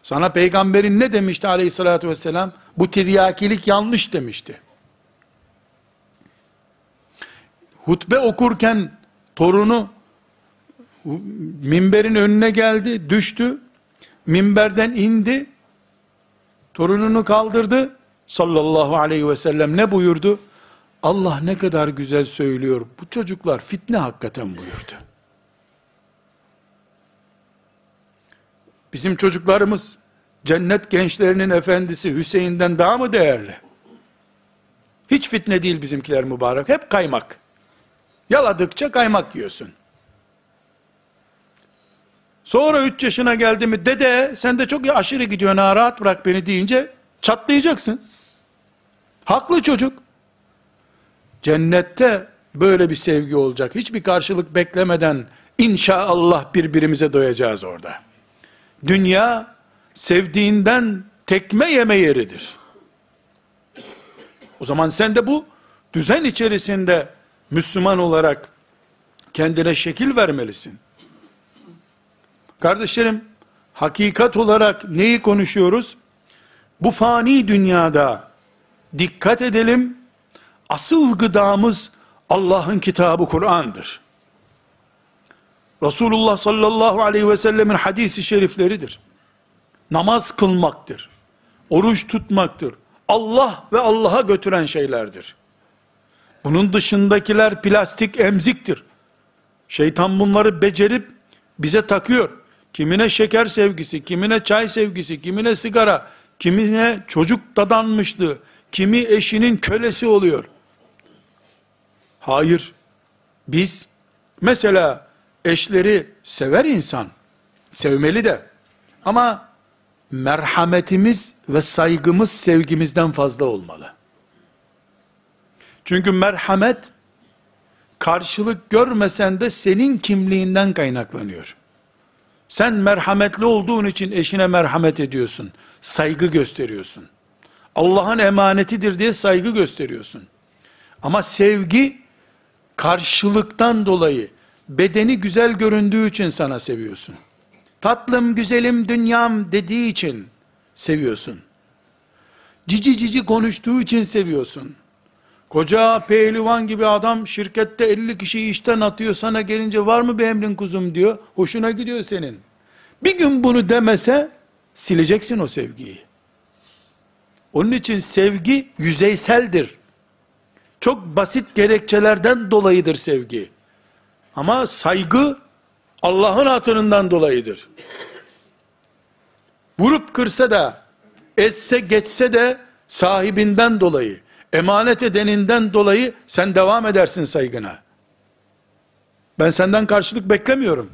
Sana peygamberin ne demişti aleyhissalatü vesselam? Bu tiryakilik yanlış demişti. hutbe okurken torunu minberin önüne geldi, düştü. Minberden indi. Torununu kaldırdı. Sallallahu aleyhi ve sellem ne buyurdu? Allah ne kadar güzel söylüyor. Bu çocuklar fitne hakikaten buyurdu. Bizim çocuklarımız cennet gençlerinin efendisi Hüseyin'den daha mı değerli? Hiç fitne değil bizimkiler mübarek. Hep kaymak. Yaladıkça kaymak yiyorsun. Sonra 3 yaşına geldi mi dede sen de çok aşırı gidiyorsun ha rahat bırak beni deyince çatlayacaksın. Haklı çocuk. Cennette böyle bir sevgi olacak. Hiçbir karşılık beklemeden inşallah birbirimize doyacağız orada. Dünya sevdiğinden tekme yeme yeridir. O zaman sen de bu düzen içerisinde Müslüman olarak kendine şekil vermelisin. Kardeşlerim, hakikat olarak neyi konuşuyoruz? Bu fani dünyada dikkat edelim. Asıl gıdamız Allah'ın kitabı Kur'an'dır. Resulullah sallallahu aleyhi ve sellemin hadisi şerifleridir. Namaz kılmaktır. Oruç tutmaktır. Allah ve Allah'a götüren şeylerdir. Bunun dışındakiler plastik emziktir. Şeytan bunları becerip bize takıyor. Kimine şeker sevgisi, kimine çay sevgisi, kimine sigara, kimine çocuk dadanmışlığı, kimi eşinin kölesi oluyor. Hayır. Biz mesela eşleri sever insan. Sevmeli de. Ama merhametimiz ve saygımız sevgimizden fazla olmalı. Çünkü merhamet karşılık görmesen de senin kimliğinden kaynaklanıyor. Sen merhametli olduğun için eşine merhamet ediyorsun. Saygı gösteriyorsun. Allah'ın emanetidir diye saygı gösteriyorsun. Ama sevgi karşılıktan dolayı bedeni güzel göründüğü için sana seviyorsun. Tatlım, güzelim, dünyam dediği için seviyorsun. Cici cici konuştuğu için seviyorsun. Koca pehlivan gibi adam şirkette 50 kişi işten atıyor sana gelince var mı bir emrin kuzum diyor. Hoşuna gidiyor senin. Bir gün bunu demese sileceksin o sevgiyi. Onun için sevgi yüzeyseldir. Çok basit gerekçelerden dolayıdır sevgi. Ama saygı Allah'ın hatırından dolayıdır. Vurup kırsa da, esse geçse de sahibinden dolayı, emanet edeninden dolayı sen devam edersin saygına. Ben senden karşılık beklemiyorum.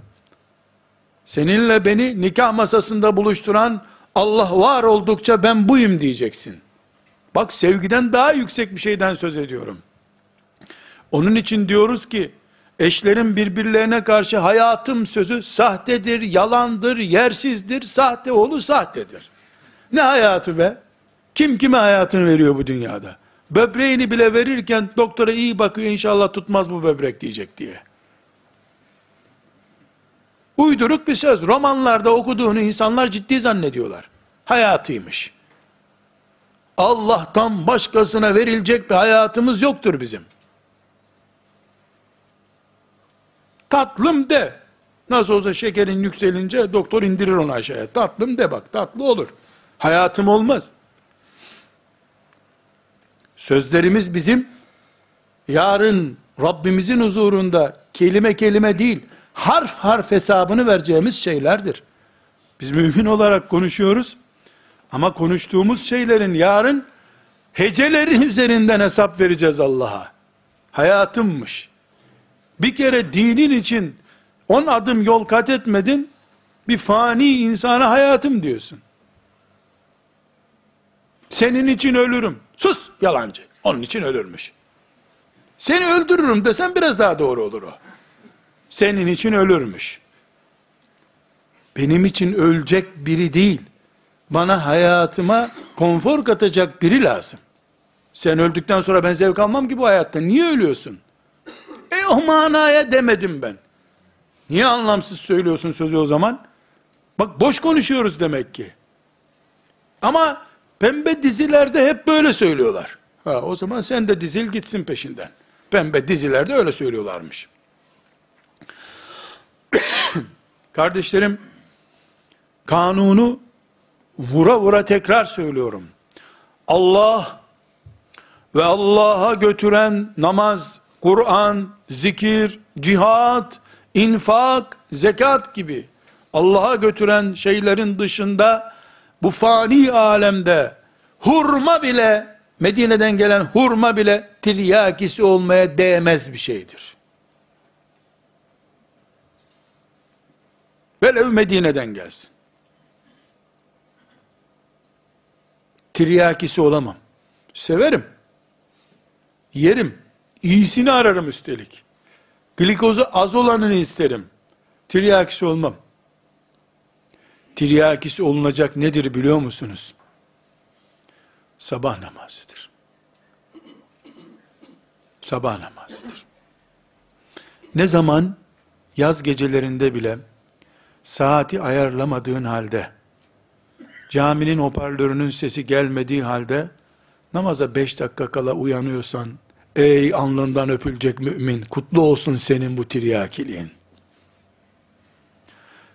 Seninle beni nikah masasında buluşturan Allah var oldukça ben buyum diyeceksin. Bak sevgiden daha yüksek bir şeyden söz ediyorum. Onun için diyoruz ki eşlerin birbirlerine karşı hayatım sözü sahtedir, yalandır, yersizdir, sahte oğlu sahtedir. Ne hayatı be? Kim kime hayatını veriyor bu dünyada? Böbreğini bile verirken doktora iyi bakıyor inşallah tutmaz bu böbrek diyecek diye. Uyduruk bir söz. Romanlarda okuduğunu insanlar ciddi zannediyorlar. Hayatıymış. Allah'tan başkasına verilecek bir hayatımız yoktur bizim. Tatlım de. Nasıl olsa şekerin yükselince doktor indirir onu aşağıya. Tatlım de bak tatlı olur. Hayatım olmaz. Sözlerimiz bizim yarın Rabbimizin huzurunda kelime kelime değil, harf harf hesabını vereceğimiz şeylerdir. Biz mümin olarak konuşuyoruz. Ama konuştuğumuz şeylerin yarın hecelerin üzerinden hesap vereceğiz Allah'a. Hayatımmış. Bir kere dinin için on adım yol kat etmedin, bir fani insana hayatım diyorsun. Senin için ölürüm. Sus yalancı. Onun için ölürmüş. Seni öldürürüm desen biraz daha doğru olur o. Senin için ölürmüş. Benim için ölecek biri değil. Bana hayatıma konfor katacak biri lazım. Sen öldükten sonra ben zevk almam ki bu hayatta. Niye ölüyorsun? E o manaya demedim ben. Niye anlamsız söylüyorsun sözü o zaman? Bak boş konuşuyoruz demek ki. Ama pembe dizilerde hep böyle söylüyorlar. Ha, o zaman sen de dizil gitsin peşinden. Pembe dizilerde öyle söylüyorlarmış. Kardeşlerim, kanunu vura vura tekrar söylüyorum. Allah ve Allah'a götüren namaz, Kur'an, zikir, cihat, infak, zekat gibi Allah'a götüren şeylerin dışında bu fani alemde hurma bile Medine'den gelen hurma bile tiryakisi olmaya değmez bir şeydir. Velev Medine'den gelsin. Tiryakisi olamam. Severim. Yerim. İyisini ararım üstelik. Glikozu az olanını isterim. Tiryakisi olmam. Tiryakisi olunacak nedir biliyor musunuz? Sabah namazıdır. Sabah namazıdır. Ne zaman yaz gecelerinde bile saati ayarlamadığın halde caminin hoparlörünün sesi gelmediği halde namaza beş dakika kala uyanıyorsan ey alnından öpülecek mümin kutlu olsun senin bu tiryakiliğin.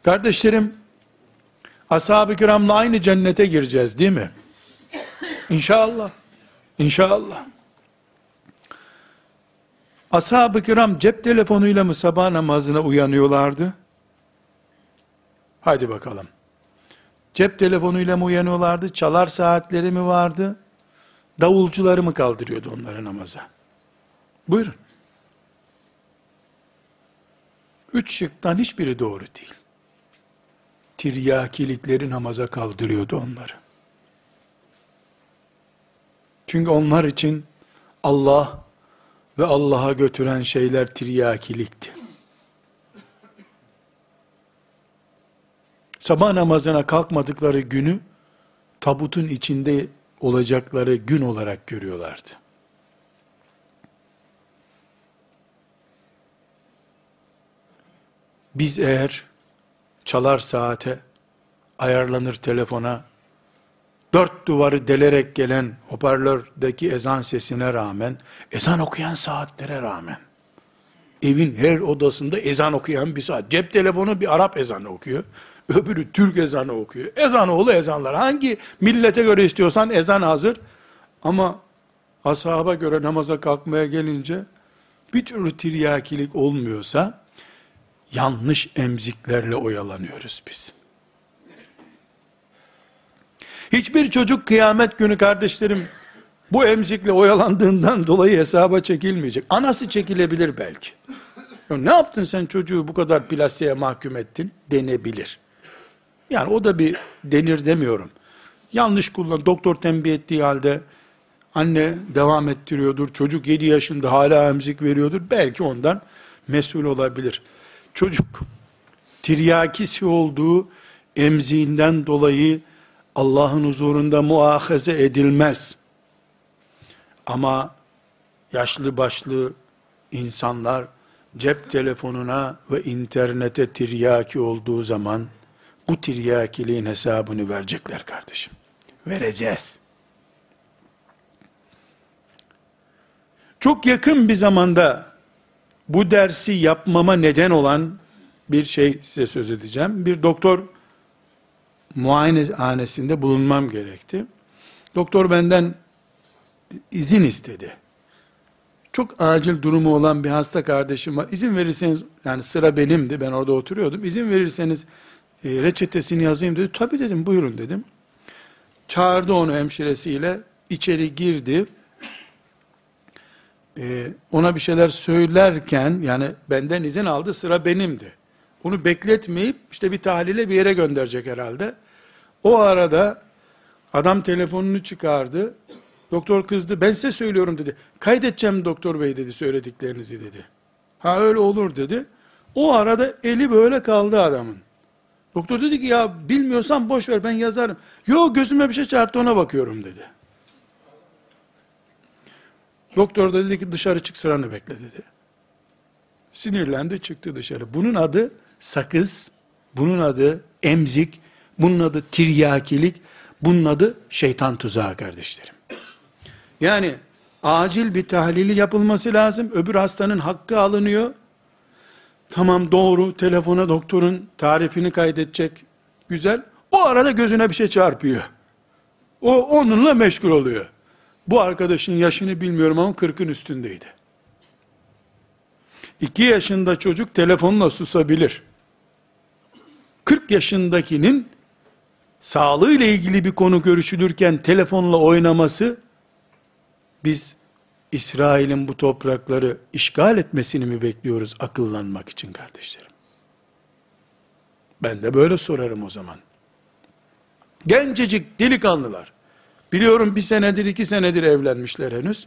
Kardeşlerim ashab-ı kiramla aynı cennete gireceğiz değil mi? İnşallah. İnşallah. Ashab-ı kiram cep telefonuyla mı sabah namazına uyanıyorlardı? Haydi bakalım. Cep telefonuyla mı uyanıyorlardı? Çalar saatleri mi vardı? Davulcuları mı kaldırıyordu onları namaza? Buyurun. Üç şıktan hiçbiri doğru değil. Tiryakilikleri namaza kaldırıyordu onları. Çünkü onlar için Allah ve Allah'a götüren şeyler tiryakilikti. Sabah namazına kalkmadıkları günü tabutun içinde olacakları gün olarak görüyorlardı. Biz eğer çalar saate, ayarlanır telefona, dört duvarı delerek gelen hoparlördeki ezan sesine rağmen, ezan okuyan saatlere rağmen, evin her odasında ezan okuyan bir saat. Cep telefonu bir Arap ezanı okuyor. Öbürü Türk ezanı okuyor. Ezan oğlu ezanlar. Hangi millete göre istiyorsan ezan hazır. Ama ashaba göre namaza kalkmaya gelince bir türlü tiryakilik olmuyorsa yanlış emziklerle oyalanıyoruz biz. Hiçbir çocuk kıyamet günü kardeşlerim bu emzikle oyalandığından dolayı hesaba çekilmeyecek. Anası çekilebilir belki. Ya ne yaptın sen çocuğu bu kadar plastiğe mahkum ettin denebilir. Yani o da bir denir demiyorum. Yanlış kullan, doktor tembih ettiği halde anne devam ettiriyordur, çocuk 7 yaşında hala emzik veriyordur, belki ondan mesul olabilir. Çocuk tiryakisi olduğu emziğinden dolayı Allah'ın huzurunda muahaze edilmez. Ama yaşlı başlı insanlar cep telefonuna ve internete tiryaki olduğu zaman bu tiryakiliğin hesabını verecekler kardeşim. Vereceğiz. Çok yakın bir zamanda bu dersi yapmama neden olan bir şey size söz edeceğim. Bir doktor muayenehanesinde bulunmam gerekti. Doktor benden izin istedi. Çok acil durumu olan bir hasta kardeşim var. İzin verirseniz, yani sıra benimdi, ben orada oturuyordum. İzin verirseniz e, reçetesini yazayım dedi. Tabii dedim, buyurun dedim. Çağırdı onu hemşiresiyle, içeri girdi. E, ona bir şeyler söylerken, yani benden izin aldı, sıra benimdi. Onu bekletmeyip, işte bir tahlile bir yere gönderecek herhalde. O arada adam telefonunu çıkardı. Doktor kızdı. Ben size söylüyorum dedi. Kaydedeceğim doktor bey dedi söylediklerinizi dedi. Ha öyle olur dedi. O arada eli böyle kaldı adamın. Doktor dedi ki ya bilmiyorsan boş ver ben yazarım. Yo gözüme bir şey çarptı ona bakıyorum dedi. Doktor da dedi ki dışarı çık sıranı bekle dedi. Sinirlendi çıktı dışarı. Bunun adı sakız, bunun adı emzik, bunun adı tiryakilik, bunun adı şeytan tuzağı kardeşlerim. Yani acil bir tahlili yapılması lazım. Öbür hastanın hakkı alınıyor. Tamam doğru telefona doktorun tarifini kaydedecek. Güzel. O arada gözüne bir şey çarpıyor. O onunla meşgul oluyor. Bu arkadaşın yaşını bilmiyorum ama 40'ın üstündeydi. 2 yaşında çocuk telefonla susabilir. 40 yaşındakinin sağlığı ile ilgili bir konu görüşülürken telefonla oynaması biz İsrail'in bu toprakları işgal etmesini mi bekliyoruz akıllanmak için kardeşlerim? Ben de böyle sorarım o zaman. Gencecik delikanlılar. Biliyorum bir senedir iki senedir evlenmişler henüz.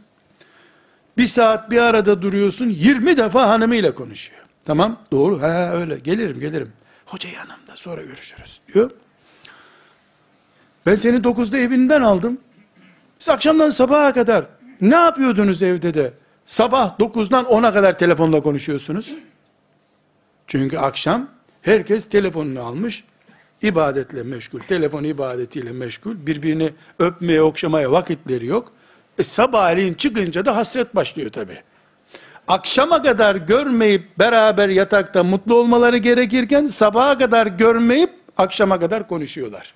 Bir saat bir arada duruyorsun 20 defa hanımıyla konuşuyor. Tamam doğru ha öyle gelirim gelirim. Hoca yanımda sonra görüşürüz diyor. Ben seni 9'da evinden aldım. Biz akşamdan sabaha kadar ne yapıyordunuz evde de? Sabah 9'dan 10'a kadar telefonla konuşuyorsunuz. Çünkü akşam herkes telefonunu almış, ibadetle meşgul, telefon ibadetiyle meşgul, birbirini öpmeye, okşamaya vakitleri yok. E sabahleyin çıkınca da hasret başlıyor tabi. Akşama kadar görmeyip beraber yatakta mutlu olmaları gerekirken sabaha kadar görmeyip akşama kadar konuşuyorlar.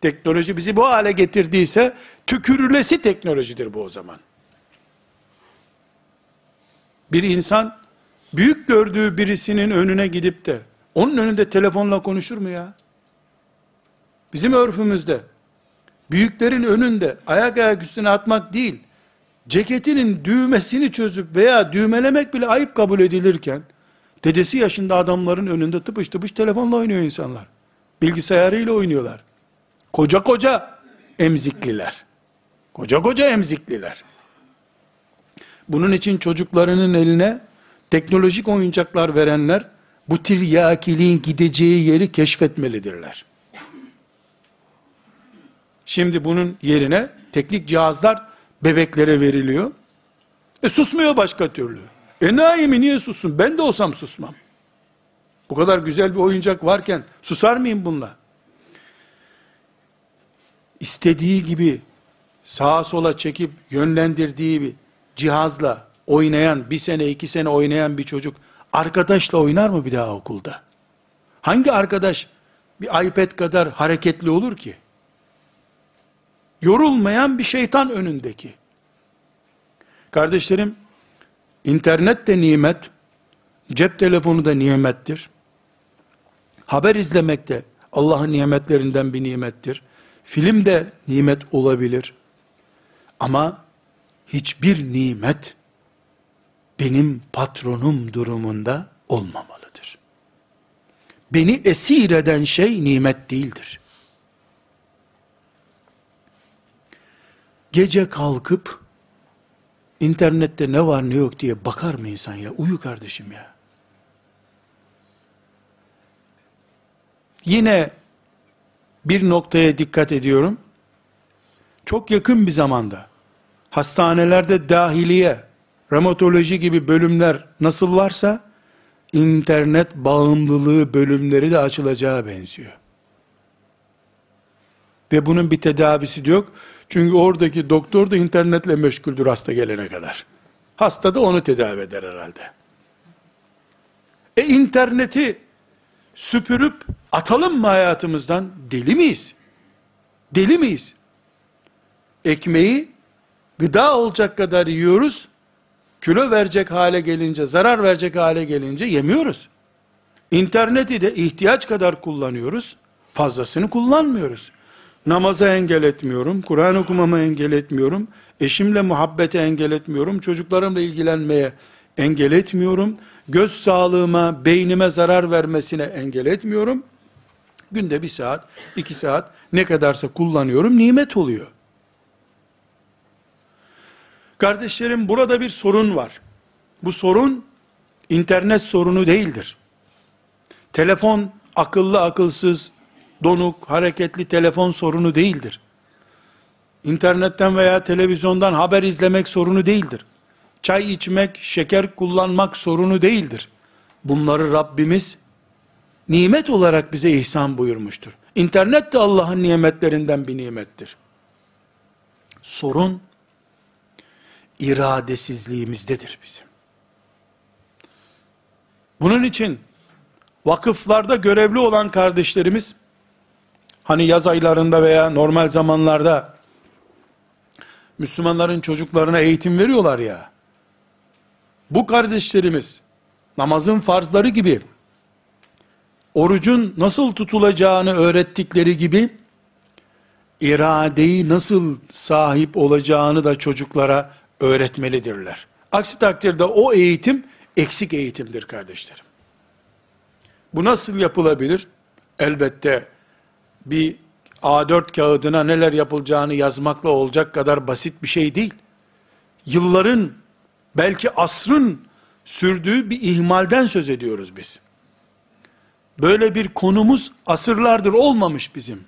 Teknoloji bizi bu hale getirdiyse tükürülesi teknolojidir bu o zaman. Bir insan büyük gördüğü birisinin önüne gidip de onun önünde telefonla konuşur mu ya? Bizim örfümüzde büyüklerin önünde ayak ayak üstüne atmak değil, ceketinin düğmesini çözüp veya düğmelemek bile ayıp kabul edilirken, dedesi yaşında adamların önünde tıpış tıpış telefonla oynuyor insanlar. Bilgisayarıyla oynuyorlar. Koca koca emzikliler. Koca koca emzikliler. Bunun için çocuklarının eline teknolojik oyuncaklar verenler, bu tiryakiliğin gideceği yeri keşfetmelidirler. Şimdi bunun yerine teknik cihazlar bebeklere veriliyor. E susmuyor başka türlü. E naimi niye sussun? Ben de olsam susmam. Bu kadar güzel bir oyuncak varken susar mıyım bununla? İstediği gibi sağa sola çekip yönlendirdiği bir cihazla oynayan, bir sene iki sene oynayan bir çocuk arkadaşla oynar mı bir daha okulda? Hangi arkadaş bir iPad kadar hareketli olur ki? Yorulmayan bir şeytan önündeki. Kardeşlerim, internet de nimet, cep telefonu da nimettir. Haber izlemek de Allah'ın nimetlerinden bir nimettir. Film de nimet olabilir. Ama hiçbir nimet benim patronum durumunda olmamalıdır. Beni esir eden şey nimet değildir. Gece kalkıp internette ne var ne yok diye bakar mı insan ya? Uyu kardeşim ya. Yine bir noktaya dikkat ediyorum. Çok yakın bir zamanda hastanelerde dahiliye, rematoloji gibi bölümler nasıl varsa internet bağımlılığı bölümleri de açılacağı benziyor. Ve bunun bir tedavisi de yok. Çünkü oradaki doktor da internetle meşguldür hasta gelene kadar. Hasta da onu tedavi eder herhalde. E interneti süpürüp atalım mı hayatımızdan? Deli miyiz? Deli miyiz? Ekmeği gıda olacak kadar yiyoruz. Kilo verecek hale gelince, zarar verecek hale gelince yemiyoruz. İnterneti de ihtiyaç kadar kullanıyoruz. Fazlasını kullanmıyoruz. Namaza engel etmiyorum, Kur'an okumama engel etmiyorum, eşimle muhabbete engel etmiyorum, çocuklarımla ilgilenmeye engel etmiyorum, göz sağlığıma, beynime zarar vermesine engel etmiyorum. Günde bir saat, iki saat ne kadarsa kullanıyorum, nimet oluyor. Kardeşlerim burada bir sorun var. Bu sorun internet sorunu değildir. Telefon akıllı akılsız, donuk, hareketli telefon sorunu değildir. İnternetten veya televizyondan haber izlemek sorunu değildir. Çay içmek, şeker kullanmak sorunu değildir. Bunları Rabbimiz nimet olarak bize ihsan buyurmuştur. İnternet de Allah'ın nimetlerinden bir nimettir. Sorun iradesizliğimizdedir bizim. Bunun için vakıflarda görevli olan kardeşlerimiz hani yaz aylarında veya normal zamanlarda Müslümanların çocuklarına eğitim veriyorlar ya. Bu kardeşlerimiz namazın farzları gibi orucun nasıl tutulacağını öğrettikleri gibi iradeyi nasıl sahip olacağını da çocuklara öğretmelidirler. Aksi takdirde o eğitim eksik eğitimdir kardeşlerim. Bu nasıl yapılabilir? Elbette bir A4 kağıdına neler yapılacağını yazmakla olacak kadar basit bir şey değil. Yılların, belki asrın sürdüğü bir ihmalden söz ediyoruz biz. Böyle bir konumuz asırlardır olmamış bizim.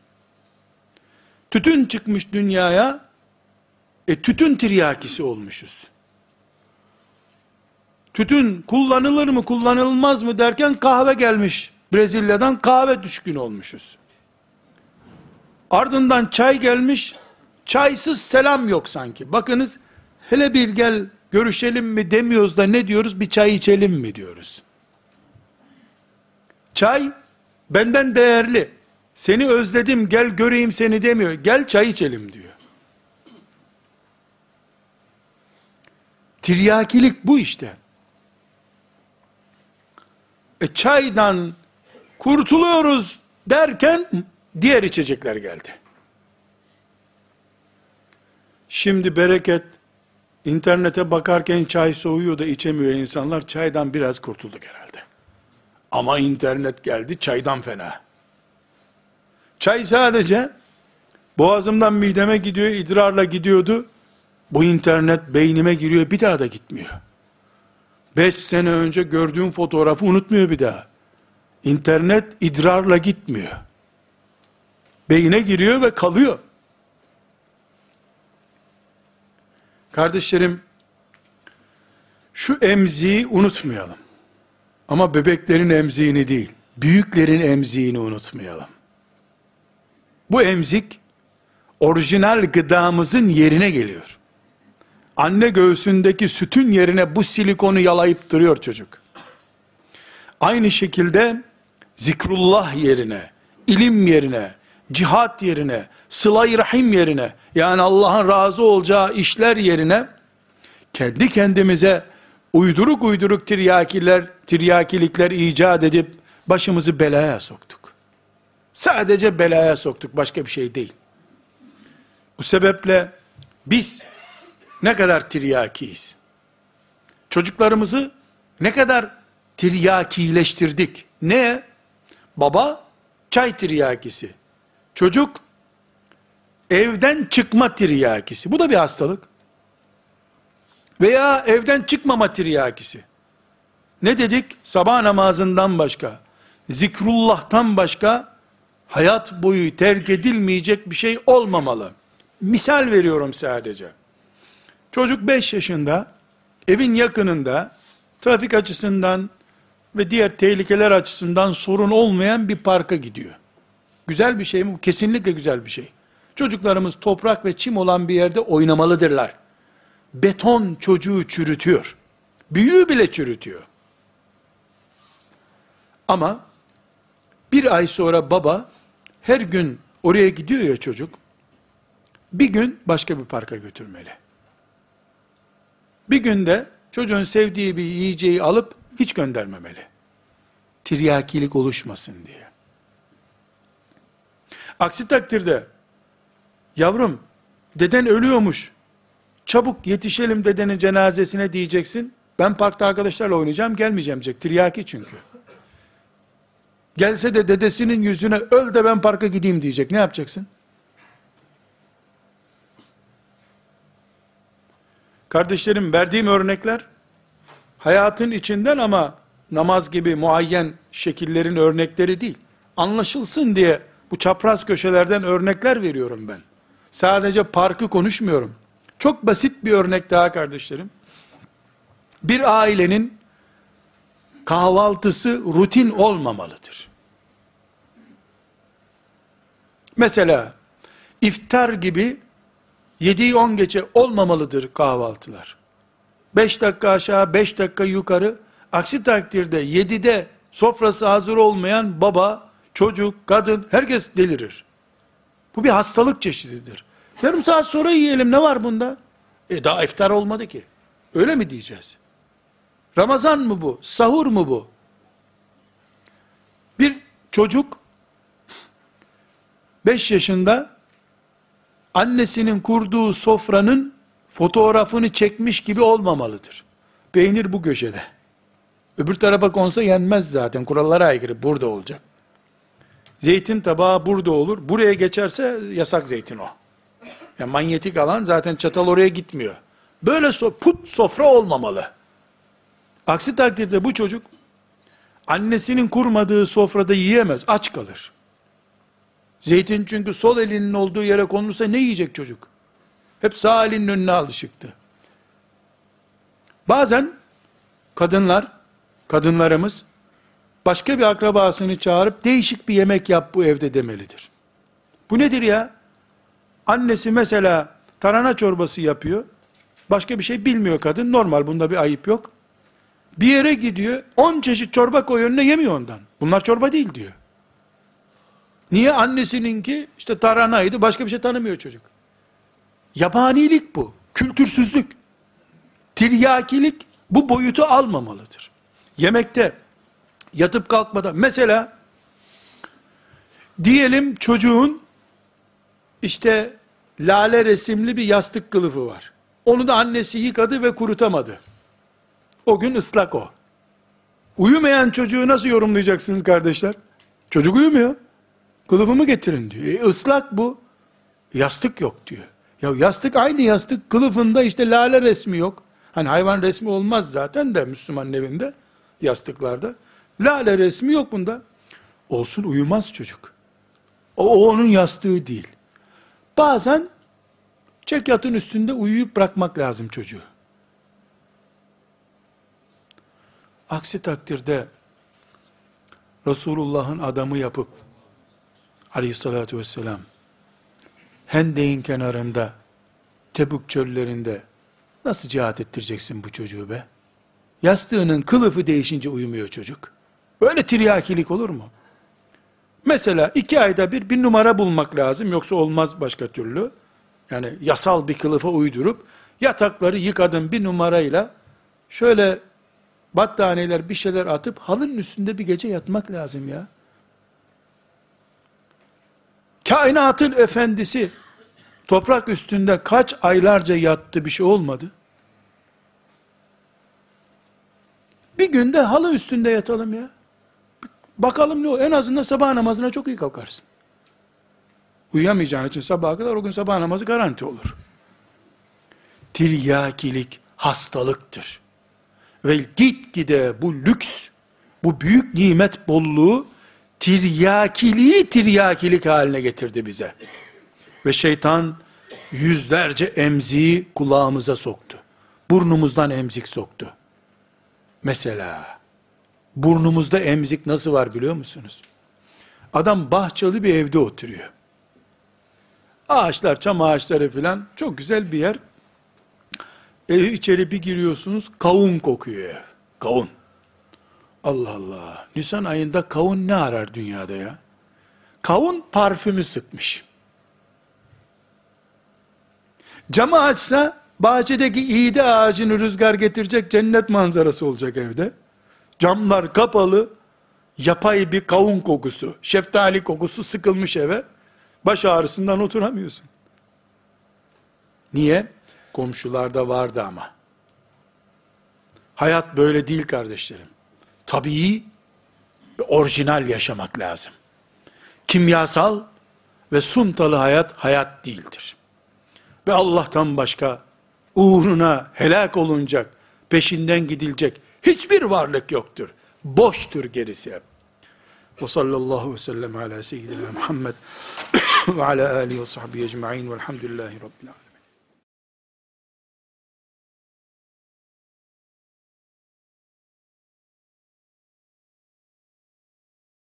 Tütün çıkmış dünyaya, e tütün tiryakisi olmuşuz. Tütün kullanılır mı kullanılmaz mı derken kahve gelmiş. Brezilya'dan kahve düşkün olmuşuz. Ardından çay gelmiş. Çaysız selam yok sanki. Bakınız hele bir gel görüşelim mi demiyoruz da ne diyoruz? Bir çay içelim mi diyoruz. Çay benden değerli. Seni özledim gel göreyim seni demiyor. Gel çay içelim diyor. Tiryakilik bu işte. E çaydan kurtuluyoruz derken diğer içecekler geldi. Şimdi bereket internete bakarken çay soğuyor da içemiyor insanlar. Çaydan biraz kurtulduk herhalde. Ama internet geldi çaydan fena. Çay sadece boğazımdan mideme gidiyor, idrarla gidiyordu. Bu internet beynime giriyor bir daha da gitmiyor. Beş sene önce gördüğüm fotoğrafı unutmuyor bir daha. İnternet idrarla gitmiyor. Beyine giriyor ve kalıyor. Kardeşlerim, şu emziği unutmayalım. Ama bebeklerin emziğini değil, büyüklerin emziğini unutmayalım. Bu emzik, orijinal gıdamızın yerine geliyor. Anne göğsündeki sütün yerine bu silikonu yalayıp duruyor çocuk. Aynı şekilde zikrullah yerine, ilim yerine, cihat yerine, sıla rahim yerine, yani Allah'ın razı olacağı işler yerine, kendi kendimize uyduruk uyduruk tiryakiler, tiryakilikler icat edip, başımızı belaya soktuk. Sadece belaya soktuk, başka bir şey değil. Bu sebeple, biz, ne kadar tiryakiyiz? Çocuklarımızı, ne kadar tiryakileştirdik? Ne? Baba, çay tiryakisi. Çocuk, evden çıkma tiryakisi. Bu da bir hastalık. Veya evden çıkmama tiryakisi. Ne dedik? Sabah namazından başka, zikrullah'tan başka, hayat boyu terk edilmeyecek bir şey olmamalı. Misal veriyorum sadece. Çocuk 5 yaşında, evin yakınında, trafik açısından ve diğer tehlikeler açısından sorun olmayan bir parka gidiyor. Güzel bir şey mi? Kesinlikle güzel bir şey. Çocuklarımız toprak ve çim olan bir yerde oynamalıdırlar. Beton çocuğu çürütüyor. Büyüğü bile çürütüyor. Ama bir ay sonra baba her gün oraya gidiyor ya çocuk. Bir gün başka bir parka götürmeli. Bir günde çocuğun sevdiği bir yiyeceği alıp hiç göndermemeli. Tiryakilik oluşmasın diye. Aksi takdirde yavrum deden ölüyormuş. Çabuk yetişelim dedenin cenazesine diyeceksin. Ben parkta arkadaşlarla oynayacağım gelmeyeceğim diyecek. Tiryaki çünkü. Gelse de dedesinin yüzüne öl de ben parka gideyim diyecek. Ne yapacaksın? Kardeşlerim verdiğim örnekler hayatın içinden ama namaz gibi muayyen şekillerin örnekleri değil. Anlaşılsın diye bu çapraz köşelerden örnekler veriyorum ben. Sadece parkı konuşmuyorum. Çok basit bir örnek daha kardeşlerim. Bir ailenin kahvaltısı rutin olmamalıdır. Mesela iftar gibi 7-10 geçe olmamalıdır kahvaltılar. 5 dakika aşağı 5 dakika yukarı aksi takdirde 7'de sofrası hazır olmayan baba, çocuk, kadın herkes delirir. Bu bir hastalık çeşididir. Yarım saat sonra yiyelim ne var bunda? E daha iftar olmadı ki. Öyle mi diyeceğiz? Ramazan mı bu? Sahur mu bu? Bir çocuk 5 yaşında annesinin kurduğu sofranın fotoğrafını çekmiş gibi olmamalıdır. Peynir bu köşede. Öbür tarafa konsa yenmez zaten. Kurallara aykırı. Burada olacak. Zeytin tabağı burada olur. Buraya geçerse yasak zeytin o. Yani manyetik alan zaten çatal oraya gitmiyor. Böyle so put sofra olmamalı. Aksi takdirde bu çocuk annesinin kurmadığı sofrada yiyemez. Aç kalır. Zeytin çünkü sol elinin olduğu yere konursa ne yiyecek çocuk? Hep sağ elinin önüne alışıktı. Bazen kadınlar, kadınlarımız başka bir akrabasını çağırıp değişik bir yemek yap bu evde demelidir. Bu nedir ya? Annesi mesela tarhana çorbası yapıyor. Başka bir şey bilmiyor kadın. Normal bunda bir ayıp yok. Bir yere gidiyor. 10 çeşit çorba koyuyor önüne yemiyor ondan. Bunlar çorba değil diyor. Niye? Annesininki işte tarhanaydı. Başka bir şey tanımıyor çocuk. Yabanilik bu. Kültürsüzlük. Tiryakilik bu boyutu almamalıdır. Yemekte yatıp kalkmadan mesela diyelim çocuğun işte lale resimli bir yastık kılıfı var. Onu da annesi yıkadı ve kurutamadı. O gün ıslak o. Uyumayan çocuğu nasıl yorumlayacaksınız kardeşler? Çocuk uyumuyor. Kılıfımı getirin diyor. E, ıslak bu. Yastık yok diyor. Ya yastık aynı yastık. Kılıfında işte lale resmi yok. Hani hayvan resmi olmaz zaten de Müslüman evinde yastıklarda. Lale resmi yok bunda. Olsun uyumaz çocuk. O, o onun yastığı değil. Bazen Çek yatın üstünde uyuyup bırakmak lazım çocuğu. Aksi takdirde Resulullah'ın adamı yapıp aleyhissalatü vesselam Hendek'in kenarında Tebük çöllerinde nasıl cihat ettireceksin bu çocuğu be? Yastığının kılıfı değişince uyumuyor çocuk. Böyle tiryakilik olur mu? Mesela iki ayda bir bir numara bulmak lazım yoksa olmaz başka türlü. Yani yasal bir kılıfa uydurup yatakları yıkadım bir numarayla şöyle battaniyeler bir şeyler atıp halının üstünde bir gece yatmak lazım ya. Kainatın efendisi toprak üstünde kaç aylarca yattı bir şey olmadı. Bir günde halı üstünde yatalım ya. Bakalım ne o. En azından sabah namazına çok iyi kalkarsın. Uyuyamayacağın için sabaha kadar o gün sabah namazı garanti olur. Tiryakilik hastalıktır. Ve gitgide bu lüks, bu büyük nimet bolluğu tiryakiliği tiryakilik haline getirdi bize. Ve şeytan yüzlerce emziği kulağımıza soktu. Burnumuzdan emzik soktu. Mesela burnumuzda emzik nasıl var biliyor musunuz? Adam bahçeli bir evde oturuyor. Ağaçlar, çam ağaçları filan çok güzel bir yer. Ev içeri bir giriyorsunuz kavun kokuyor ev. Kavun. Allah Allah. Nisan ayında kavun ne arar dünyada ya? Kavun parfümü sıkmış. Camı açsa bahçedeki iğde ağacını rüzgar getirecek cennet manzarası olacak evde. Camlar kapalı, yapay bir kavun kokusu, şeftali kokusu sıkılmış eve. Baş ağrısından oturamıyorsun. Niye? Komşularda vardı ama. Hayat böyle değil kardeşlerim. Tabii orijinal yaşamak lazım. Kimyasal ve suntalı hayat hayat değildir. Ve Allah'tan başka uğruna helak olunacak, peşinden gidilecek hiçbir varlık yoktur. Boştur gerisi hep. Ve sallallahu ve sellem ala seyyidina Muhammed ve ala alihi ve sahbihi ecma'in velhamdülillahi rabbil alemin.